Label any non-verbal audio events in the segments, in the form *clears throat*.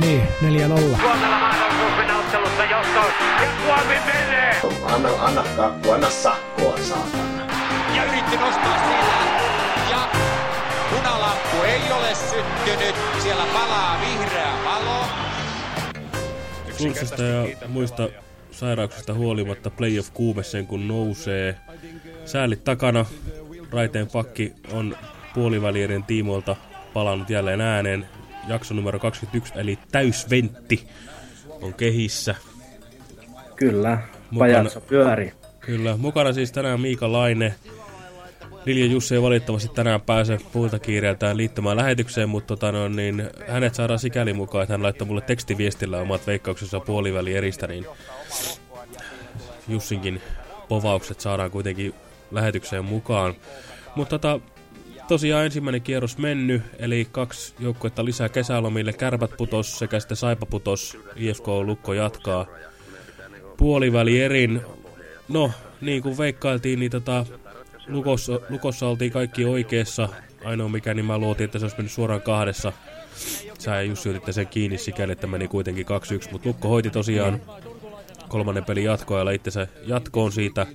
Niin, 4-0. Suomella ottelussa johtoon. Ja Suomi menee! Anna, anna kakku, anna sakkoa, saatana. ja yritti nostaa sillä. Ja punalamppu ei ole syttynyt. Siellä palaa vihreä valo. Flunssasta ja muista sairauksista huolimatta playoff kuume sen kun nousee. Säälit takana. Raiteen pakki on puolivälierien tiimoilta palannut jälleen ääneen. Jakso numero 21 eli täysventti on kehissä. Kyllä, pajatso pyöri. Kyllä, mukana siis tänään Miika Laine. Lilja Jussi ei valitettavasti tänään pääse puolta kiireeltään liittymään lähetykseen, mutta tota, no, niin, hänet saadaan sikäli mukaan, että hän laittoi mulle tekstiviestillä omat veikkauksensa puoliväli eristä, niin Jussinkin povaukset saadaan kuitenkin lähetykseen mukaan. Mutta tota, tosiaan ensimmäinen kierros mennyt, eli kaksi joukkuetta lisää kesälomille. Kärpät putos sekä sitten Saipa putos. IFK Lukko jatkaa puoliväli erin. No, niin kuin veikkailtiin, niin tota, Lukossa, Lukossa oltiin kaikki oikeassa. Ainoa mikä, niin mä luotin, että se olisi mennyt suoraan kahdessa. Sä ja Jussi otitte sen kiinni sikäli, että meni kuitenkin 2-1, mutta Lukko hoiti tosiaan kolmannen pelin jatkoajalla itsensä jatkoon siitä.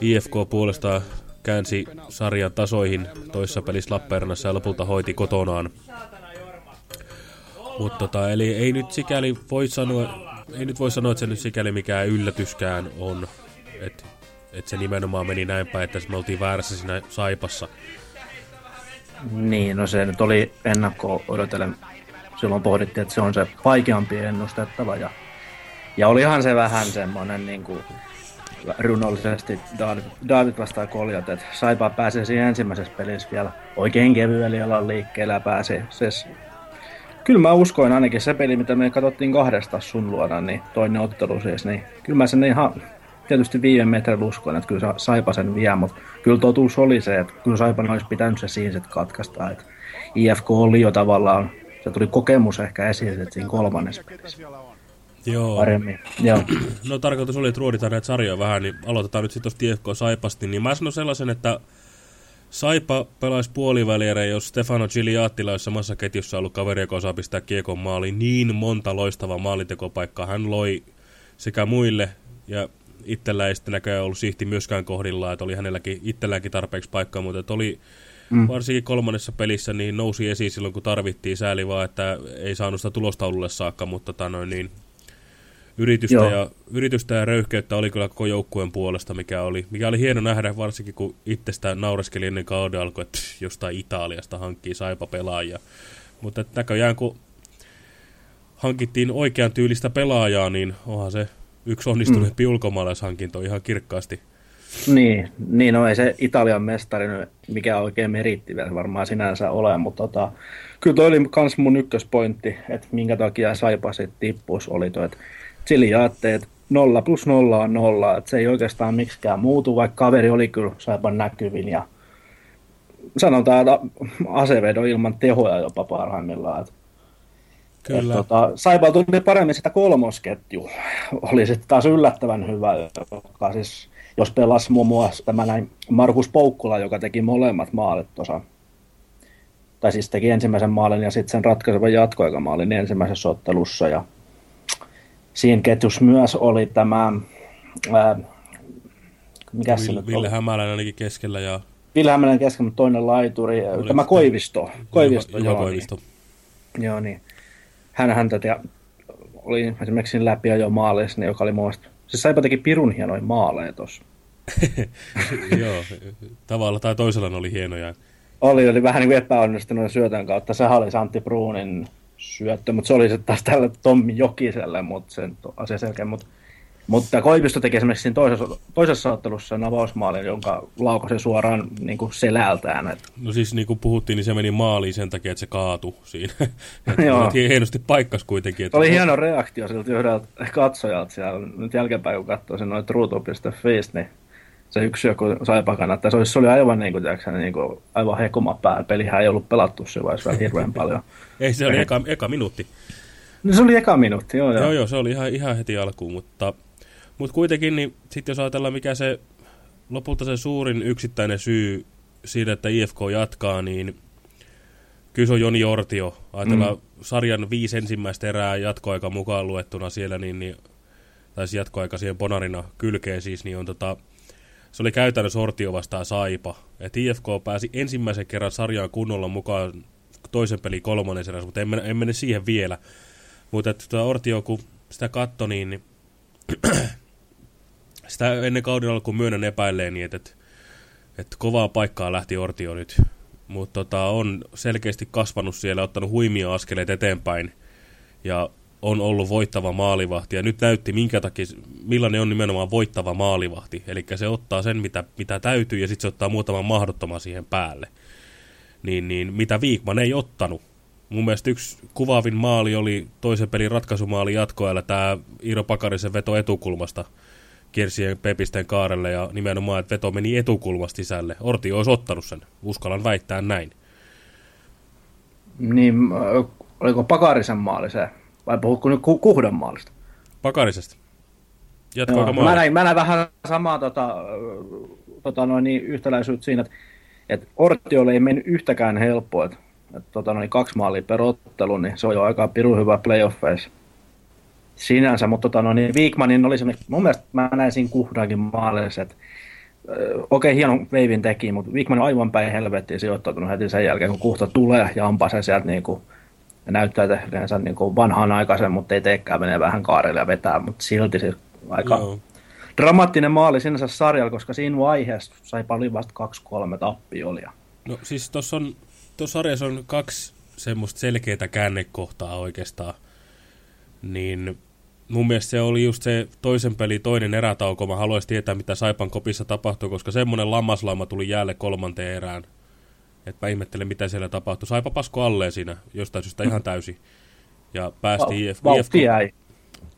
IFK puolestaan käänsi sarjan tasoihin toissa pelissä Lappeenrannassa ja lopulta hoiti kotonaan. Mutta tota, eli ei nyt sikäli voi sanoa, ei nyt voi sanoa, että se nyt sikäli mikään yllätyskään on. Että et se nimenomaan meni näin päin, että me oltiin väärässä siinä Saipassa. Niin, no se nyt oli ennakko odotellen. Silloin pohdittiin, että se on se vaikeampi ennustettava. Ja, ja olihan se vähän semmoinen niin kuin runollisesti David, vastaa koljat, että Saipa pääsee siinä ensimmäisessä pelissä vielä oikein kevyellä jalan liikkeellä pääsee. Se, kyllä mä uskoin ainakin se peli, mitä me katsottiin kahdesta sun luona, niin toinen ottelu siis, niin kyllä mä sen ihan tietysti viime metrin uskoin, että kyllä Sa- Saipa sen vie, mutta kyllä totuus oli se, että kyllä Saipan olisi pitänyt se siinä sit katkaista, että IFK oli jo tavallaan, se tuli kokemus ehkä esiin siinä kolmannessa pelissä Joo. paremmin. Joo. *clears throat* No tarkoitus oli, että ruoditaan näitä sarjoja vähän, niin aloitetaan nyt sitten tuosta IFK Saipasti. Niin mä sanon sellaisen, että Saipa pelaisi puolivälierä, jos Stefano Giliattila olisi samassa ketjussa ollut kaveri, joka osaa pistää kiekon maaliin. Niin monta loistavaa maalintekopaikkaa hän loi sekä muille ja itsellä ei sitten näköjään ollut sihti myöskään kohdillaan, että oli hänelläkin itselläänkin tarpeeksi paikkaa, mutta että oli mm. varsinkin kolmannessa pelissä niin nousi esiin silloin, kun tarvittiin sääli vaan, että ei saanut sitä tulostaululle saakka, mutta tota noin, niin yritystä Joo. ja, yritystä ja röyhkeyttä oli kyllä koko joukkueen puolesta, mikä oli, mikä oli hieno nähdä, varsinkin kun itsestä naureskeli ennen kauden alkoi, että jostain Italiasta hankkii saipa pelaajia. Mutta että näköjään kun hankittiin oikean tyylistä pelaajaa, niin onhan se yksi onnistuneempi mm. ulkomaalaishankinto ihan kirkkaasti. Niin, niin no ei se Italian mestari mikä oikein meritti vielä varmaan sinänsä ole, mutta tota, kyllä toi oli kans mun ykköspointti, että minkä takia Saipa sitten tippus oli toi, että Chiliaatteet 0 plus 0 on 0, että se ei oikeastaan miksikään muutu, vaikka kaveri oli kyllä Saipan näkyvin ja sanotaan, että asevedo ilman tehoja jopa parhaimmillaan, että Kyllä. et Tota, Saipa tuli paremmin sitä kolmosketjua. Oli sitten taas yllättävän hyvä, joka siis, jos pelasi muun muassa tämä näin Markus Poukkula, joka teki molemmat maalit tuossa. Tai siis teki ensimmäisen maalin ja sitten sen ratkaisevan jatkoaikamaalin ensimmäisessä ottelussa. Ja siinä ketjussa myös oli tämä, ää, mikä se nyt Ville? Hämäläinen ainakin keskellä ja Ville Hämäläinen kesken, mutta toinen laituri. Tämä sitten- Koivisto. Koivisto, Juha joo, Koivisto. Niin. Joo, niin. Hän häntä ja oli esimerkiksi läpi jo maalissa, niin joka oli mielestä, siis Saipa teki pirun hienoja maaleja tuossa. *laughs* Joo, tavalla tai toisella ne oli hienoja. Oli, oli vähän niin kuin epäonnistunut syötön kautta. Sehän oli Santti Bruunin syöttö, mutta se oli sitten taas tälle Tommi Jokiselle, mutta sen asia selkeä. Mutta, mutta Koivisto teki esimerkiksi siinä toisessa, toisessa ottelussa avausmaalin, jonka laukasi suoraan niin kuin selältään. Et, No siis niin kuin puhuttiin, niin se meni maaliin sen takia, että se kaatui siinä. *laughs* Joo. Hienosti paikkas kuitenkin. Että oli hieno reaktio siltä yhdeltä katsojalta siellä. Nyt jälkeenpäin, kun katsoo sen noita ruutu.fi, niin se yksi joku saipa kannattaa. Se, olisi, se oli aivan, niin kuin, tiedätkö, niin kuin, aivan hekuma päällä. Pelihän ei ollut pelattu se vaiheessa vielä hirveän *laughs* paljon. Ei, se oli eka, eka minuutti. No, se oli eka minuutti, joo. Joo, joo. joo, se oli ihan, ihan heti alkuun, mutta, mutta kuitenkin, niin sitten jos ajatellaan, mikä se lopulta se suurin yksittäinen syy siitä, että IFK jatkaa, niin Kyllä se on Joni Ortio. Ajatellaan mm. sarjan viisi ensimmäistä erää jatkoaika mukaan luettuna siellä, niin, niin tai siis jatkoaika siihen Bonarina kylkeen siis, niin on tota, se oli käytännössä Ortio vastaan Saipa. Et IFK pääsi ensimmäisen kerran sarjaan kunnolla mukaan toisen peli kolmannen erässä, mutta en mene, en mene siihen vielä. Mutta että tota Ortio, kun sitä katto, niin, niin *clears throat* sitä ennen kauden alkuun myönnän epäilleen, niin että, että, että kovaa paikkaa lähti Ortio nyt. Mutta tota, on selkeästi kasvanut siellä, ottanut huimia askeleet eteenpäin. Ja on ollut voittava maalivahti ja nyt näytti minkä takia, millainen on nimenomaan voittava maalivahti. Eli se ottaa sen, mitä, mitä täytyy ja sitten se ottaa muutaman mahdottoman siihen päälle. Niin, niin mitä Viikman ei ottanut. Mun mielestä yksi kuvaavin maali oli toisen pelin ratkaisumaali jatkoajalla tämä Iiro Pakarisen veto etukulmasta Kirsien Pepisten kaarelle ja nimenomaan, että veto meni etukulmasta sisälle. Orti olisi ottanut sen, uskallan väittää näin. Niin, oliko Pakarisen maali se? Vai puhutko nyt Kuhdan maalista? Pakarisesta. Joo, mä, näin, mä näin vähän samaa tota, tota noin, niin yhtäläisyyttä siinä, että, että Ortiolle ei mennyt yhtäkään helppoa. Että, että tota noin, kaksi maalia per ottelu, niin se on jo aika pirun hyvä playoffeissa sinänsä, mutta tota, no, niin Viikmanin oli se, mun mielestä mä näin siinä Kuhdankin maalissa, että okei, okay, hieno veivin teki, mutta Viikman on aivan päin helvettiin sijoittautunut heti sen jälkeen, kun Kuhta tulee ja ampaa sen sieltä niin kuin, ja näyttää tehneensä niin kuin vanhaan aikaisen, mutta ei teekään, menee vähän kaarelle ja vetää, mutta silti se aika Joo. dramaattinen maali sinänsä sarjalla, koska siinä vaiheessa sai paljon vasta 2-3 tappiolia. No siis tuossa on, tuossa sarjassa on kaksi semmoista selkeää käännekohtaa oikeastaan, niin mun mielestä se oli just se toisen peli toinen erätauko. Mä haluaisin tietää, mitä Saipan kopissa tapahtui, koska semmoinen lammaslauma tuli jäälle kolmanteen erään. Mä ihmettelen, mitä siellä tapahtui. Saipa pasko alleen siinä jostain syystä ihan täysin. Ja päästiin IF, IFK. jäi.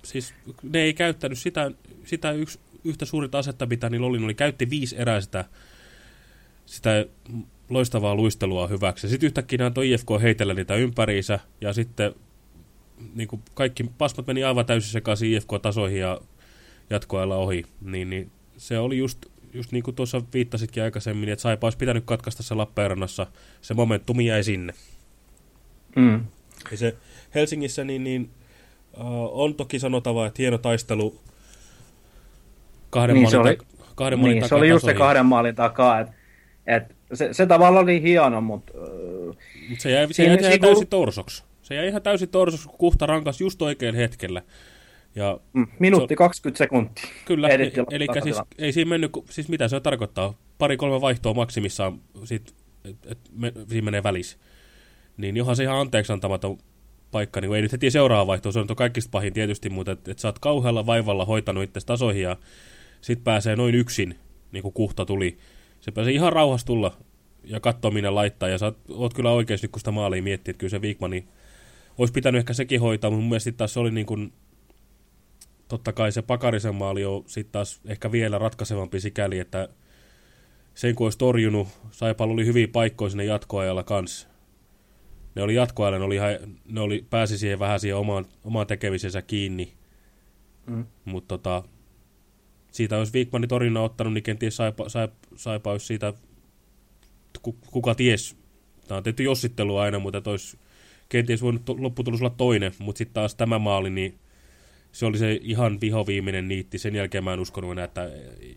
Siis ne ei käyttänyt sitä, sitä yksi, yhtä suurinta asetta, mitä niillä oli. Ne oli käytti viisi erää sitä, sitä loistavaa luistelua hyväksi. Sitten yhtäkkiä ne antoi IFK heitellä niitä ympäriinsä. Ja sitten niin kuin kaikki pasmat meni aivan täysin sekaisin IFK-tasoihin ja jatkoajalla ohi. Niin, niin se oli just just niin kuin tuossa viittasitkin aikaisemmin, että Saipa olisi pitänyt katkaista se Lappeenrannassa, se momentumi jäi sinne. Mm. Ja se Helsingissä niin, niin uh, on toki sanotava, että hieno taistelu kahden niin, maalin, se oli, kahden maalin niin, se oli just se kahden maalin takaa, että et se, se tavallaan oli hieno, mutta... Uh, Mut se jäi, se jäi, jäi täysin torsoksi. Se jäi ihan täysin torsoksi, kun Kuhta rankas just oikein hetkellä. Ja mm, Minuutti se, 20 sekuntia. Kyllä, eli, eli siis, ei siinä mennyt, siis mitä se tarkoittaa? Pari-kolme vaihtoa maksimissaan, sit, et, et, me, siinä menee välissä. Niin johan se ihan anteeksi antamaton paikka, niin ei nyt heti seuraava vaihtoa, se on kaikista pahin tietysti, mutta että et sä oot kauhealla vaivalla hoitanut itse tasoihin ja sit pääsee noin yksin, niin kuin kuhta tuli. Se pääsee ihan rauhassa tulla ja katsoa minne laittaa, ja sä oot, oot kyllä oikeasti, kun sitä maalia miettii, että kyllä se Wigmani olisi pitänyt ehkä sekin hoitaa, mutta mun mielestä taas se oli niin kuin totta kai se Pakarisen maali on sitten taas ehkä vielä ratkaisevampi sikäli, että sen kun olisi torjunut, Saipalla oli hyviä paikkoja sinne jatkoajalla kanssa. Ne oli jatkoajalla, ne, oli, ne oli, pääsi siihen vähän siihen omaan, omaan tekemisensä kiinni. Mm. Mutta tota, siitä olisi Wigmanin torjunnan ottanut, niin kenties Saipa, Saipa, Saipa olisi siitä, kuka ties. Tämä on tehty jossittelu aina, mutta olisi kenties voinut lopputulos olla toinen, mutta sitten taas tämä maali, niin se oli se ihan vihoviiminen niitti. Sen jälkeen mä en uskonut enää, että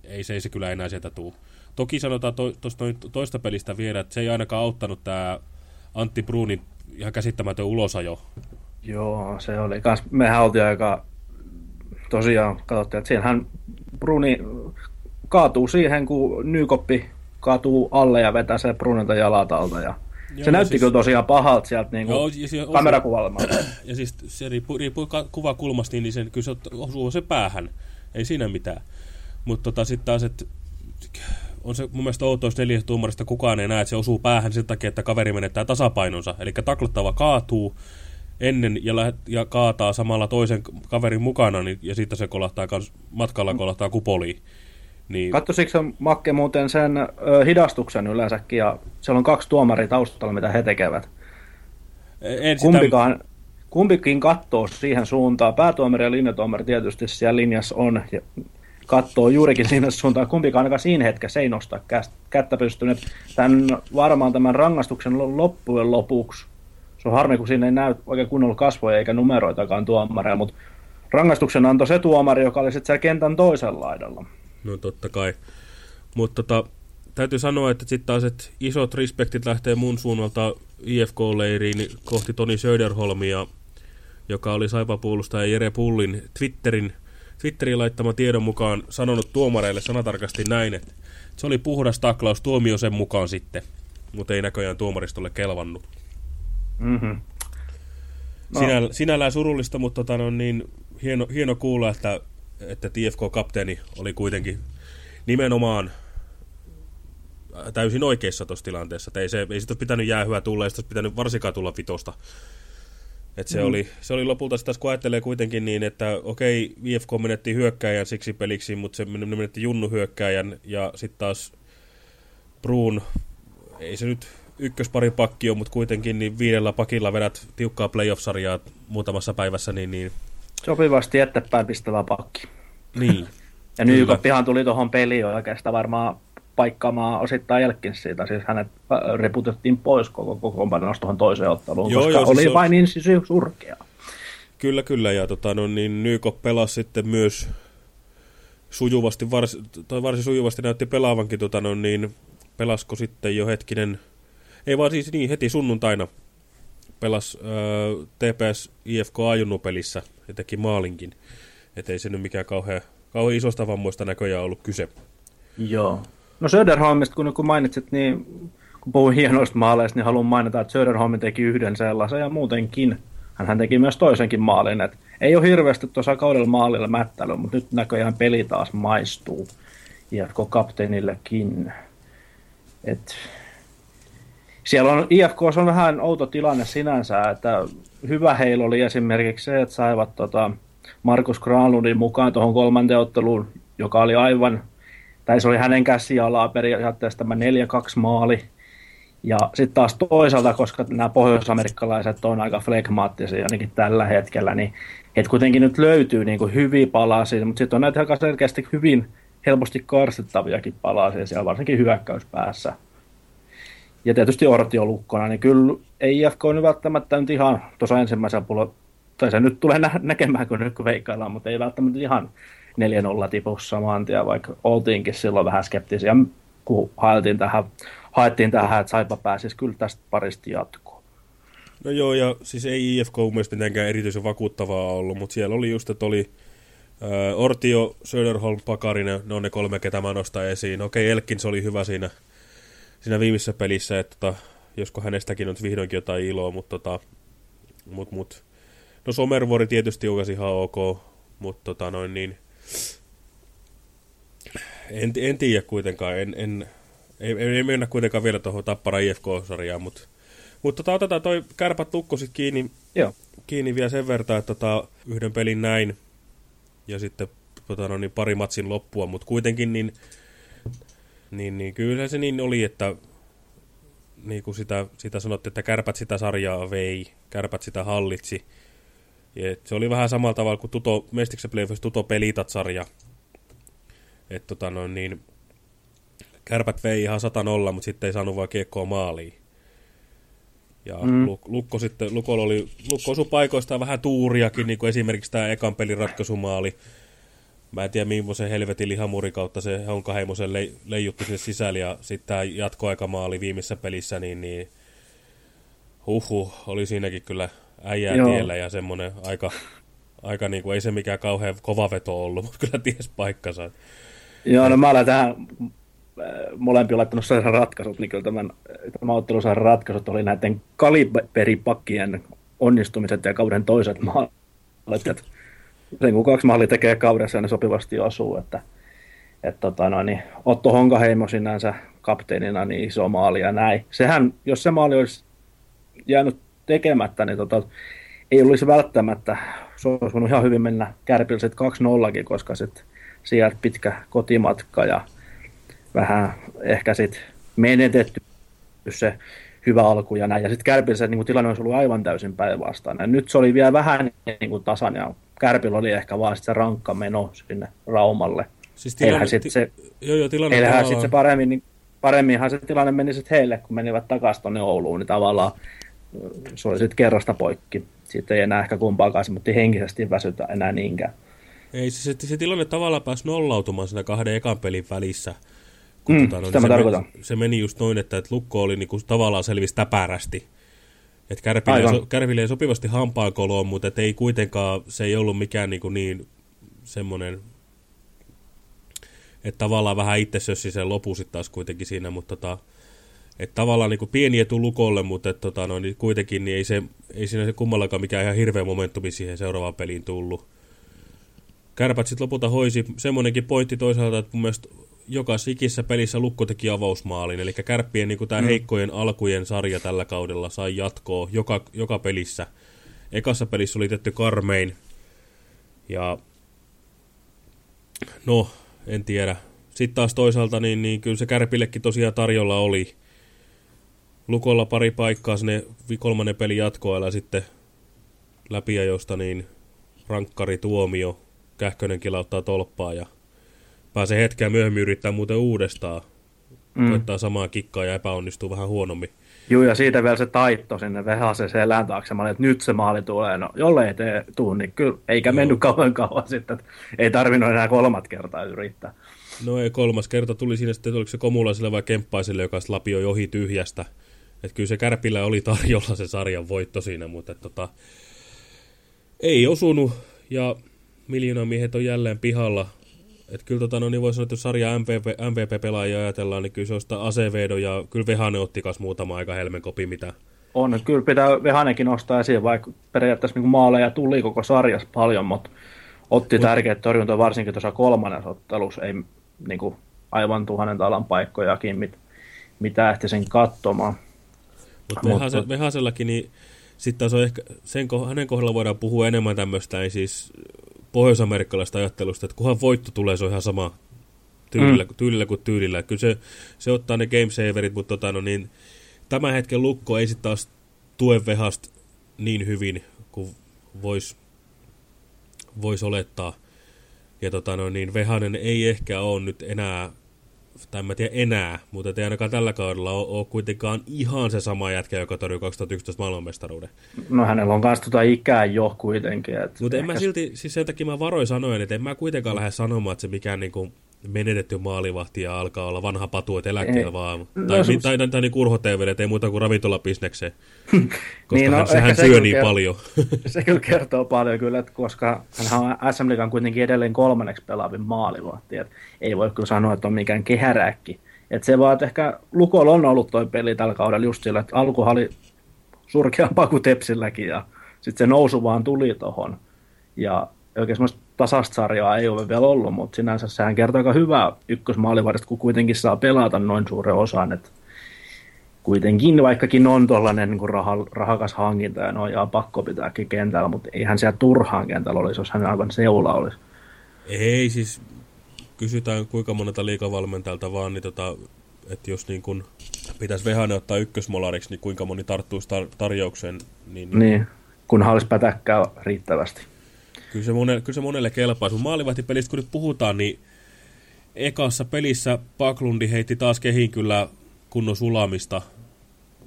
ei se, ei se kyllä enää sieltä tuu. Toki sanotaan to, tosta toista pelistä vielä, että se ei ainakaan auttanut tämä Antti Bruunin ihan käsittämätön ulosajo. Joo, se oli kans, mehän oltiin aika tosiaan, katsottiin, että siellähän Bruni kaatuu siihen, kun Nykoppi kaatuu alle ja vetää se Brunilta jalat alta ja Joo, se näytti siis, kyllä tosiaan pahalta sieltä niin Joo, ja siis, kamerakuvalla. *clears throat* Ja siis se riippuu, riippuu kuvakulmasta, niin sen, kyllä se osuu se päähän. Ei siinä mitään. Mutta tota, sitten taas, että on se mun mielestä outois neljäs tuomarista kukaan ei näe, että se osuu päähän sen takia, että kaveri menettää tasapainonsa. Eli taklattava kaatuu ennen ja, lähet, ja kaataa samalla toisen kaverin mukana, niin, ja sitten se kolahtaa kans, matkalla kolahtaa kupoliin. Niin. Katsoisitko Makke muuten sen ö, hidastuksen yleensäkin, ja siellä on kaksi tuomaria taustalla, mitä he tekevät. En Kumpikaan, sitä... Kumpikin katsoo siihen suuntaan. Päätuomari ja linjatuomari tietysti siellä linjassa on, ja katsoo juurikin *laughs* siinä suuntaan. Kumpikaan ainakaan siinä hetkessä ei nosta kättä pystynyt. Tämän, varmaan tämän rangaistuksen loppujen lopuksi Se on harmi, kun siinä ei näy oikein kunnolla kasvoja eikä numeroitakaan tuomareja, mutta rangaistuksen antoi se tuomari, joka oli sitten siellä kentän toisella laidalla. No totta kai. Mutta tota, täytyy sanoa, että sitten taas että isot respektit lähtee mun suunnalta IFK-leiriin kohti Toni Söderholmia, joka oli saipapuolustaja Jere Pullin Twitterin, Twitterin laittama tiedon mukaan sanonut tuomareille sanatarkasti näin, että se oli puhdas taklaus tuomio sen mukaan sitten, mutta ei näköjään tuomaristolle kelvannut. Mm-hmm. No. Sinä, sinällään surullista, mutta tota, no, niin, hieno, hieno kuulla, että, että TFK-kapteeni oli kuitenkin nimenomaan täysin oikeassa tuossa tilanteessa. Ei, se, ei sitä olisi pitänyt jäähyä tulla, ei sitä olisi pitänyt varsinkaan tulla vitosta. Et se, mm. oli, se oli lopulta sitä, kun ajattelee kuitenkin niin, että okei, IFK menetti hyökkääjän siksi peliksi, mutta se menetti junnu hyökkääjän ja sitten taas Bruun, ei se nyt ykkösparin pakki on, mutta kuitenkin niin viidellä pakilla vedät tiukkaa playoff-sarjaa muutamassa päivässä, niin... niin... Sopivasti eteenpäin pistävä pakki. Niin. *laughs* ja Nykoppihan tuli tuohon peliin oikeastaan varmaan paikkaamaan osittain Elkins siitä. Siis hänet äh, reputettiin pois koko kokoonpanosta tuohon toiseen otteluun, joo, koska joo, oli siis vain niin siis surkea. Kyllä, kyllä. Ja tota, no, niin Nykop pelasi sitten myös sujuvasti, vars, toi varsin sujuvasti näytti pelaavankin, tota, no, niin pelasko sitten jo hetkinen, ei vaan siis niin, heti sunnuntaina pelas äh, TPS IFK ajunnupelissä ja teki maalinkin. Että ei se nyt mikään kauhean, kauhean isosta vammoista näköjään ollut kyse. Joo. No Söderholmista, kun, kun mainitsit, niin kun puhuin hienoista maaleista, niin haluan mainita, että Söderholm teki yhden sellaisen ja muutenkin. Hän teki myös toisenkin maalin. Et ei ole hirveästi tuossa kaudella maalilla mättäily, mutta nyt näköjään peli taas maistuu IFK-kapteenillekin. Et siellä on, IFK on vähän outo tilanne sinänsä, että hyvä heillä oli esimerkiksi se, että saivat tota Markus Granlundin mukaan tuohon kolmanteen otteluun, joka oli aivan tai se oli hänen käsialaa periaatteessa tämä 4-2 maali. Ja sitten taas toisaalta, koska nämä pohjoisamerikkalaiset on aika flegmaattisia ainakin tällä hetkellä, niin heitä kuitenkin nyt löytyy niin kuin hyviä palasia, mutta sitten on näitä aika selkeästi hyvin helposti karsittaviakin palasia siellä, varsinkin hyökkäyspäässä. Ja tietysti Ortio lukkona, niin kyllä ei IFK nyt välttämättä nyt ihan tuossa ensimmäisellä puolella, tai se nyt tulee nä- näkemään, kun nyt kun veikkaillaan, mutta ei välttämättä ihan 4-0 tipussa saman tien, vaikka oltiinkin silloin vähän skeptisiä, kun haettiin tähän, haettiin tähän että Saipa pääsisi kyllä tästä parista jatkoon. No joo, ja siis ei IFK mielestäni mitenkään erityisen vakuuttavaa ollut, mutta siellä oli just, että oli uh, Ortio, Söderholm, Pakarinen, ne on ne kolme, ketä mä nostan esiin. Okei, Elkins oli hyvä siinä, siinä viimeisessä pelissä, että tota, josko hänestäkin on vihdoinkin jotain iloa, mutta tota, mut, mut. No Somervuori tietysti on ihan ok, mutta tota noin niin, en, en tiedä kuitenkaan, en, en, ei, ei mennä kuitenkaan vielä tuohon Tappara IFK-sarjaan, mutta mutta tota, otetaan toi kärpät tukko sit kiinni, Joo. kiinni vielä sen verran, että tota, yhden pelin näin ja sitten tota, no, niin pari matsin loppua, mutta kuitenkin niin, niin, niin kyllä se niin oli, että niin kuin sitä, sitä sanottiin, että kärpät sitä sarjaa vei, kärpät sitä hallitsi, et se oli vähän samalla tavalla kuin Tuto, Mestiksen Playoffs Tuto Pelitat-sarja. Että tota noin niin, kärpät vei ihan 100 mutta sitten ei saanut vaan kiekkoa maaliin. Ja mm. Lukko sitten, Lukolla oli, Lukko osui paikoista vähän tuuriakin, niin kuin esimerkiksi tämä ekan pelin ratkaisumaali. Mä en tiedä, millaisen helvetin lihamuri kautta se Honka Heimosen le, leijutti sinne sisälle, ja sitten tämä jatkoaikamaali viimeisessä pelissä, niin, niin huhu, oli siinäkin kyllä äijää Joo. tiellä ja semmoinen aika, aika niin kuin, ei se mikään kauhean kova veto ollut, mutta kyllä ties paikkansa. Joo, no mä olen tähän äh, molempi laittanut sen ratkaisut, niin kyllä tämän, tämän ottelusarjan ratkaisut oli näiden kaliberipakkien onnistumiset ja kauden toiset maalit. Sen kun kaksi maalia tekee kaudessa ne sopivasti osuu, että, että tota, no, niin Otto Honkaheimo sinänsä kapteenina niin iso maali ja näin. Sehän, jos se maali olisi jäänyt tekemättä, niin tota, ei olisi välttämättä, se olisi voinut ihan hyvin mennä kärpillä 2-0, koska sitten sieltä pitkä kotimatka ja vähän ehkä sitten menetetty se hyvä alku ja näin. Ja sitten Kärpillä niin tilanne olisi ollut aivan täysin päinvastainen. Nyt se oli vielä vähän niin kuin tasan ja Kärpillä oli ehkä vaan se rankka meno sinne Raumalle. Siis tilanne, sit se, joo, joo, tilanne sit se paremmin, niin, paremminhan se tilanne meni sitten heille, kun menivät takaisin tuonne Ouluun, niin tavallaan se oli sitten kerrasta poikki. Sitten ei enää ehkä kumpaakaan, mutta henkisesti väsytä enää niinkään. Ei, se, se, se tilanne tavallaan pääsi nollautumaan siinä kahden ekan pelin välissä. Kun Mm, tota, no, sitä se, meni, se meni just noin, että, että Lukko oli niinku, tavallaan selvisi täpärästi. Että kärpille, so, kärpille sopivasti hampaankoloon, mutta et ei kuitenkaan, se ei ollut mikään niinku niin semmoinen, että tavallaan vähän itse sössi sen lopun sitten taas kuitenkin siinä, mutta tota, että tavallaan niinku pieni etu Lukolle, mutta et, tota, no, niin kuitenkin niin ei, se, ei siinä se kummallakaan mikään ihan hirveä momentumi siihen seuraavaan peliin tullut. Kärpät sitten lopulta hoisi semmoinenkin pointti toisaalta, että mun mielestä joka ikissä pelissä Lukko teki avausmaalin, eli Kärppien niin tämä mm. heikkojen alkujen sarja tällä kaudella sai jatkoa joka, joka pelissä. Ekassa pelissä oli tehty karmein, ja no, en tiedä. Sitten taas toisaalta, niin, niin kyllä se Kärpillekin tosiaan tarjolla oli. Lukolla pari paikkaa sinne kolmannen pelin jatkoilla sitten läpiajosta, niin rankkari tuomio, Kähkönen kilauttaa tolppaa ja pääsee hetkeä myöhemmin yrittää muuten uudestaan. Mm. Koittaa samaa kikkaa ja epäonnistuu vähän huonommin. Joo, ja siitä vielä se taitto sinne Vehasen selän taakse. Mä olin, että nyt se maali tulee. No, jollei tee tuu, niin kyllä, eikä mennyt kauan kauan sitten. että Ei tarvinnut enää kolmat kertaa yrittää. No ei, kolmas kerta tuli siinä sitten, oliko se Komulaiselle vai Kemppaiselle, joka lapioi ohi tyhjästä. Että kyllä se Kärpillä oli tarjolla se sarjan voitto siinä, mutta et, tota, ei osunut ja miljoonamiehet on jälleen pihalla. Että kyllä tota, no, niin voi sanoa, että jos sarja MVP, MVP-pelaajia ajatellaan, niin kyllä se on sitä Acevedo ja kyllä Vehane otti kas muutama aika helmenkopi, mitä On, että kyllä pitää Vehanenkin nostaa esiin, vaikka periaatteessa niin maaleja tuli koko sarjassa paljon, mutta otti Mut... tärkeät torjuntoja varsinkin tuossa kolmannessa ottelussa, ei niin kuin, aivan tuhannen talan paikkojakin, mit, mitä ehti sen katsomaan. Mutta Vehase, Vehasellakin, niin sitten taas on ehkä, sen, hänen kohdalla voidaan puhua enemmän tämmöistä, ei siis pohjoisamerikkalaista ajattelusta, että kunhan voitto tulee, se on ihan sama tyylillä, mm. tyylillä kuin tyylillä. Kyllä se, se ottaa ne game saverit, mutta tota, no niin, tämän hetken lukko ei sitten taas tue Vehasta niin hyvin kuin voisi vois olettaa. Ja tota, no niin, Vehanen ei ehkä ole nyt enää, tai mä tiedä enää, mutta ei ainakaan tällä kaudella ole, ole kuitenkaan ihan se sama jätkä, joka torjui 2011 maailmanmestaruuden. No hänellä on myös tota ikää jo kuitenkin. Mutta en mä silti, siis sen takia mä varoin sanoen, että en mä kuitenkaan lähde sanomaan, että se mikään niinku menetetty maalivahti ja alkaa olla vanha patu, että eläkkeellä vaan. No, Tai, se- tai, tai, tai, niin kurhotevelet, ei muuta kuin ravintolabisnekseen. *laughs* Koska Niin, no, hän, ehkä hän se syö niin ker- paljon. *laughs* Se kyllä kertoo paljon kyllä, että koska hän on SM Liigan kuitenkin edelleen kolmanneksi pelaavin maalivahti. Et ei voi kyllä sanoa, että on mikään kehäräkki. Et se vaan, että ehkä Lukolla on ollut toi peli tällä kaudella just sillä, että alkuhan oli surkea paku Tepsilläkin ja sitten se nousu vaan tuli tohon. Ja oikein semmoista tasasta sarjaa ei ole vielä ollut, mutta sinänsä sehän kertoo aika hyvää ykkösmaalivahdista, kun kuitenkin saa pelata noin suuren osan. Et kuitenkin, vaikkakin on tuollainen niin raha, rahakas hankinta ja nojaa pakko pitääkin kentällä, mutta eihän siellä turhaan kentällä olisi, jos hän aivan seula olisi. Ei siis, kysytään kuinka monelta liikavalmentajalta vaan, niin tota, että jos niin kun pitäisi Vehanen ottaa ykkösmolariksi, niin kuinka moni tarttuisi tar- tarjoukseen, niin, Niin, kunhan olisi pätäkkää riittävästi. Kyllä se, monelle, kyllä se monelle kelpaa. Sun maalivahtipelistä kun nyt puhutaan, niin ekassa pelissä Paklundi heitti taas kehiin kyllä kunnon sulamista,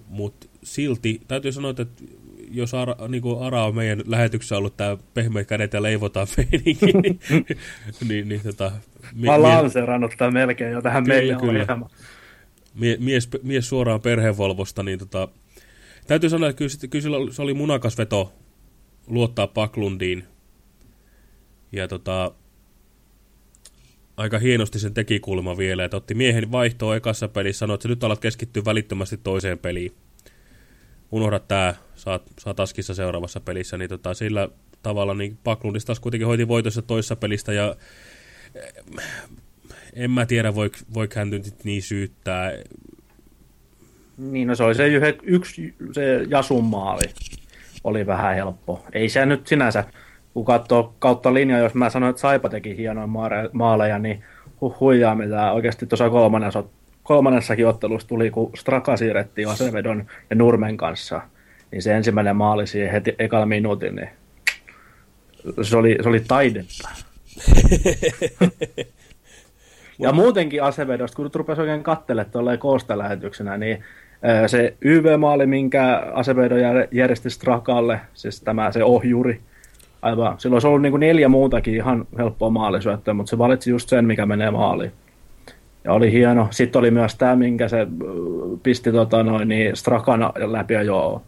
mutta silti täytyy sanoa, että jos Ara, niin kuin Ara on meidän lähetyksessä ollut tämä pehmeät kädet ja leivotaan *laughs* meininki, niin, niin, niin tota, mie, Mä lanseerannut tätä melkein jo tähän Kyllä, meidän kyllä. mie, mies, mies suoraan perhevolvosta, niin tota, täytyy sanoa, että kyllä, kyllä se oli munakas veto luottaa Paklundiin. Ja tota, aika hienosti sen teki kulma vielä, että otti miehen vaihtoon ekassa pelissä, sanoi, että nyt alat keskittyä välittömästi toiseen peliin. Unohda tää, saat, saat askissa seuraavassa pelissä, niin tota, sillä tavalla niin Paklundista taas kuitenkin hoiti voitossa toisessa pelistä ja eh, en mä tiedä, voiko voik hän nyt niin syyttää. Niin, no se oli se yhe, yksi se Jasun maali. Oli vähän helppo. Ei se nyt sinänsä, kun katsoo kautta linjaa, jos mä sanoin, että Saipa teki hienoja maaleja, niin huh huijaa mitä oikeasti tuossa kolmannessa, kolmannessakin ottelussa tuli, kun Straka siirrettiin Asevedon ja Nurmen kanssa. Niin se ensimmäinen maali siihen heti ekalla minuutin, niin se oli, se oli taidetta. Ja muutenkin Asevedosta, kun rupesi oikein katselemaan tuolleen koostelähetyksenä, niin Se YV-maali, minkä Acevedo järjesti Strakalle, siis tämä se ohjuri, aivan, silloin olisi ollut niin kuin neljä muutakin ihan helppoa maalisyöttöä, mutta se valitsi just sen, mikä menee maaliin. Ja oli hieno. Sitten oli myös tämä, minkä se pisti tota noin, niin Strakana läpi jo,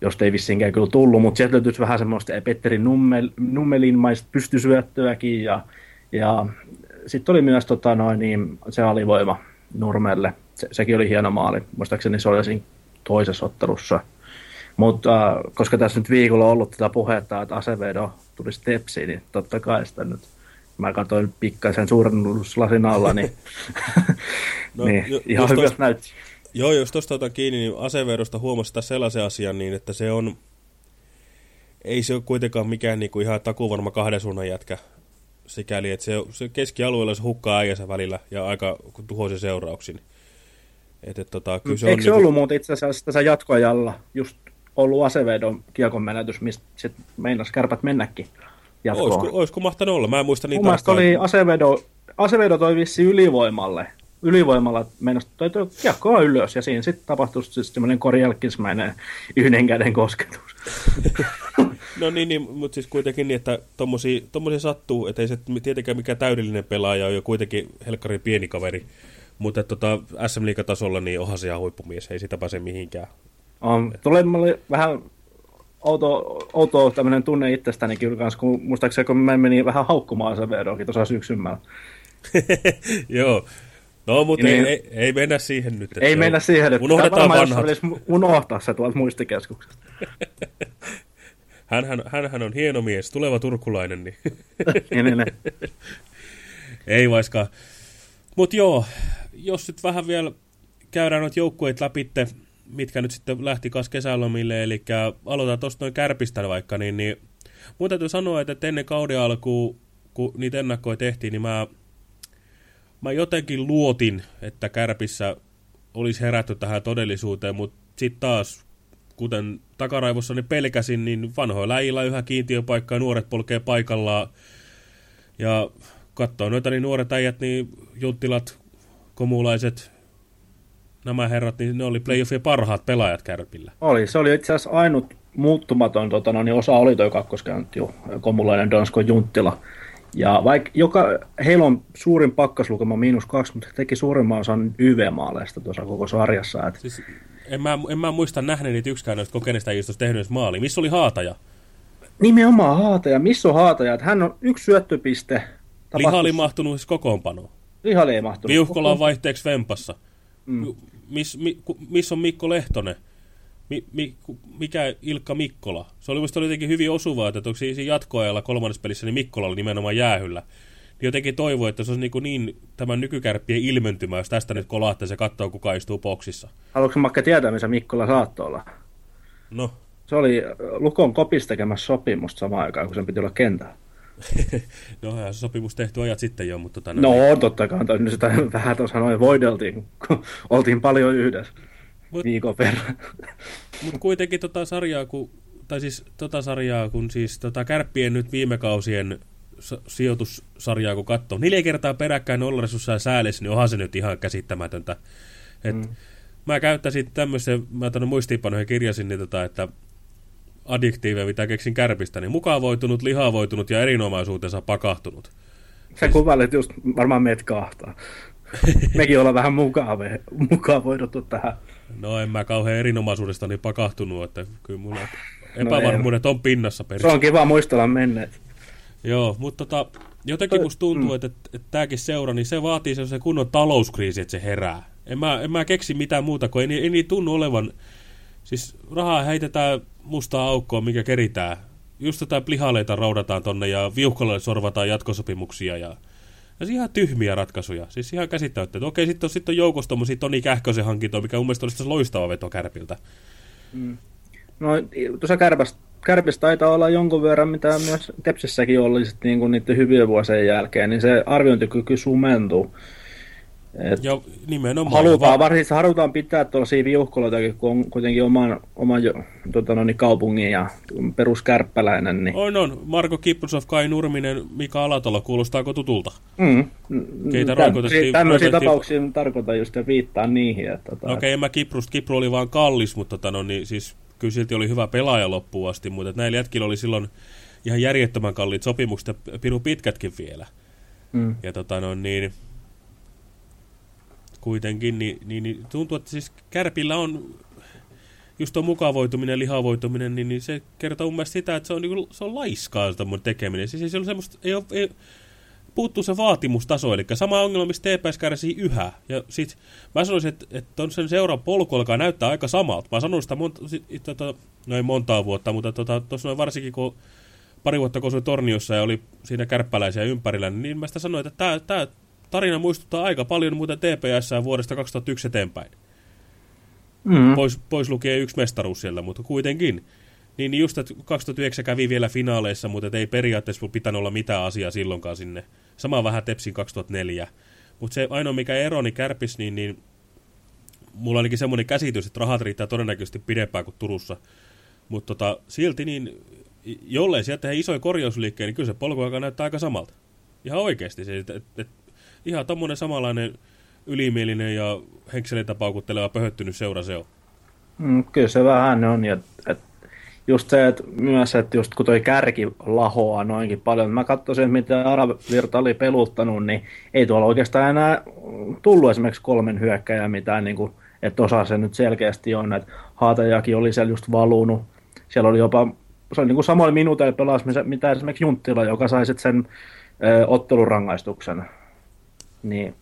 josta ei vissiinkään kyllä tullut, mutta sieltä löytyisi vähän semmoista Petteri Nummel, Nummelinmaista pystysyöttöäkin ja, ja sitten oli myös tota noin, niin, se alivoima Nurmelle. Se, sekin oli hieno maali. Muistaakseni se oli siinä toisessa ottelussa. Mutta äh, koska tässä nyt viikolla on ollut tätä puhetta, että Asevedo tulisi tepsiin, niin totta kai sitä nyt mä katsoin pikkaisen suurennuslasin alla, niin, *laughs* no, niin jo, ihan hyvältä tos, näytti. Joo, jos tuosta otan kiinni, niin asevedosta huomasi sellaisen asian, niin että se on, ei se ole kuitenkaan mikään niin kuin ihan takuvarma kahden suunnan jätkä, sikäli, että se, se keskialueella se hukkaa äijänsä välillä ja aika tuhoisen seurauksin. Et, et, tota, kyllä se Eikö on se niin ollut muuten itse asiassa tässä jatkoajalla just ollut asevedon kiekon menetys, mistä sitten meinas kärpät mennäkin jatkoon? Olisiko, olisiko mahtanut olla? Mä en muista niin tarkkaan. oli asevedo, asevedo toi vissi ylivoimalle. Ylivoimalla meinas toi, toi kiekkoa ylös ja siinä sitten tapahtui siis semmoinen korjälkismäinen yhden käden kosketus. *laughs* No niin, niin mutta siis kuitenkin niin, että tommosia, tommosia sattuu, että ei se tietenkään mikään täydellinen pelaaja, on jo kuitenkin helkkarin pieni kaveri. Mutta tota, SM tasolla niin onhan se ihan huippumies, ei sitä pääse mihinkään. Um, tulee mulle vähän outo, outo tämmöinen tunne itsestäni kyllä kanssa, kun muistaakseni kun me meni vähän haukkumaan se vedokin tuossa syksymällä. *laughs* Joo. No, mutta niin, ei, ei, ei, mennä siihen nyt. Ei mennä siihen, että unohdetaan vanhat. unohtaa se tuolta muistikeskuksesta. *laughs* hänhän, hänhän on hieno mies, tuleva turkulainen. Niin. *laughs* niin, niin, niin. ei vaiskaan. Mutta joo, jos nyt vähän vielä käydään noita joukkueita läpitte, mitkä nyt sitten lähti kanssa kesälomille, eli aloitetaan tuosta noin kärpistä vaikka, niin, niin mun täytyy sanoa, että ennen kauden alkuun, kun niitä ennakkoja tehtiin, niin mä, mä jotenkin luotin, että kärpissä olisi herätty tähän todellisuuteen, mutta sitten taas, kuten takaraivossani pelkäsin, niin vanhoilla läjillä yhä kiintiöpaikkaa, nuoret polkee paikallaan, ja katsoo noita niin nuoret äijät, niin junttilat, komulaiset, nämä herrat, niin ne oli playoffien parhaat pelaajat Kärpillä. Oli, se oli itse asiassa ainut muuttumaton, tota, no, niin osa oli toi kakkoskäynti jo, komulainen Donsko Junttila. Ja vaikka joka, heillä on suurin pakkaslukema miinus kaksi, mutta he teki suurimman osan YV-maaleista tuossa koko sarjassa. Et... Siis, en, mä, en mä muista nähneeni yksikään noista kokeneista istusta tehnyt maali. Missä oli Haataja? Nimenomaan Haataja. Missä on Haataja? Että hän on yksi syöttöpiste. Tapahtus... Liha oli mahtunut siis kokoonpanoon. Liha ei mahtunut. Viuhkola on vaihteeksi Vempassa. Mm missä mi, miss on Mikko Lehtonen? Mi, mi, mikä Ilkka Mikkola? Se oli minusta jotenkin hyvin osuvaa, että onko siinä jatkoajalla kolmannessa pelissä niin Mikkola oli nimenomaan jäähyllä. Niin jotenkin toivoi, että se olisi niin, niin tämän nykykärppien ilmentymä, jos tästä nyt kolahtaa ja katsoo, kuka istuu boksissa. Haluatko Makke tietää, missä Mikkola saattoi olla? No. Se oli Lukon kopista tekemässä sopimusta samaan aikaan, kun sen piti olla kentällä. *laughs* no se sopimus tehty ajat sitten jo, mutta... Tota, no, no totta kai, nyt sitä *laughs* vähän tuossa noin voideltiin, kun *laughs* oltiin paljon yhdessä Mut, viikon verran. Mutta kuitenkin tota sarjaa, kun, tai siis tota sarjaa, kun siis tota kärppien nyt viime kausien sijoitussarjaa kun katsoo, neljä kertaa peräkkäin nollaresussa ja säälessä, niin onhan se nyt ihan käsittämätöntä. Et mm. Mä käyttäisin tämmöisen, mä tänne muistiinpanoihin kirjasin, niin tota, että addiktiiveja, mitä keksin kärpistä, niin mukavoitunut, lihavoitunut ja erinomaisuutensa pakahtunut. Sä kuvailet just varmaan meitä kahtaa. *laughs* Mekin ollaan vähän mukave, mukavoiduttu tähän. No en mä kauhean erinomaisuudestani pakahtunut, että kyllä mulla epävarmuudet no on pinnassa perissä. Se on kiva muistella menneet. Joo, mutta tota, jotenkin musta tuntuu, mm. että, että, että tämäkin seura, niin se vaatii sellaisen kunnon talouskriisi, että se herää. En mä, en mä keksi mitään muuta, kun ei, ei niin tunnu olevan Siis rahaa heitetään mustaa aukkoa, mikä keritään. Just tätä plihaleita roudataan tonne ja viuhkolalle sorvataan jatkosopimuksia ja... Ja ihan tyhmiä ratkaisuja. Siis ihan käsittämättä. Okei, sitten on, sit on joukossa tommosia Toni Kähkösen hankintoja, mikä mun mielestä olisi loistava veto Kärpiltä. Mm. No tuossa Kärpästä Kärpistä taitaa olla jonkun verran, mitä myös Tepsissäkin oli sit, niin kuin niiden hyvien vuosien jälkeen, niin se arviointikyky sumentuu. Et Ja nimenomaan. halutaan, varsinkin halutaan pitää tuollaisia viuhkoloitakin, kun on kuitenkin oman, oman jo, tota, no, niin kaupungin ja peruskärppäläinen. Niin, On, on. Marko Kiprusov, Kai Nurminen, Mika Alatalo, kuulostaako tutulta? mm, Keitä täm- Tämmöisiä tapauksia tarkoitan just ja viittaan niihin. Että, tota, No okei, okay, mä Kiprus, Kipru oli vaan kallis, mutta tota, no, niin, siis, kyllä silti oli hyvä pelaaja loppuun asti, mutta että näillä jätkillä oli silloin ihan järjettömän kalliit sopimukset ja piru pitkätkin vielä. mm. Ja tota no niin, kuitenkin, niin, niin, niin tuntuu, että siis Kärpillä on just tuo mukavoituminen, lihavoituminen, niin, niin se kertoo mun mielestä sitä, että se on, niin se on laiskaa mun tekeminen. Siis se on semmoista, ei ole, ei, puuttuu se vaatimustaso, eli sama ongelma, mistä TPS kärsii yhä. Ja sit mä sanoisin, että, että on sen seuraavan polku, alkaa näyttää aika samalta. Mä sanoin sitä monta, sit, tota, no ei montaa vuotta, mutta tuossa tota, noin varsinkin kun pari vuotta kun Torniossa ja oli siinä kärppäläisiä ympärillä, niin mä sitä sanoin, että tämä, tämä tarina muistuttaa aika paljon muuten TPS vuodesta 2001 eteenpäin. Mm. Pois, pois lukee yksi mestaruus sieltä, mutta kuitenkin. Niin just, että 2009 kävi vielä finaaleissa, mutta ei periaatteessa pitänyt olla mitään asiaa silloinkaan sinne. Sama vähän Tepsin 2004. Mutta se ainoa mikä ero, niin kärpis, niin, niin mulla on ainakin semmoinen käsitys, että rahat riittää todennäköisesti pidempään kuin Turussa. Mutta tota, silti niin, jollei sieltä tehdä isoja korjausliikkeen, niin kyllä se polku alkaa näyttää aika samalta. Ihan oikeasti. Se, et, et, ihan tommonen samanlainen ylimielinen ja henkseleitä paukutteleva pöhöttynyt seura se on. Mm, kyllä se vähän on. Ja, et, just se, että myös, että just kun toi kärki lahoaa noinkin paljon, mä katsoisin, että mitä Aravirta oli peluttanut, niin ei tuolla oikeastaan enää tullut esimerkiksi kolmen hyökkäjää mitään, niin kuin, että osa se nyt selkeästi on, että Haatajakin oli siellä just valunut, siellä oli jopa, se oli niin kuin samoin minuuteilla pelas, mitä esimerkiksi Junttila, joka sai sen ö, ottelurangaistuksen, niin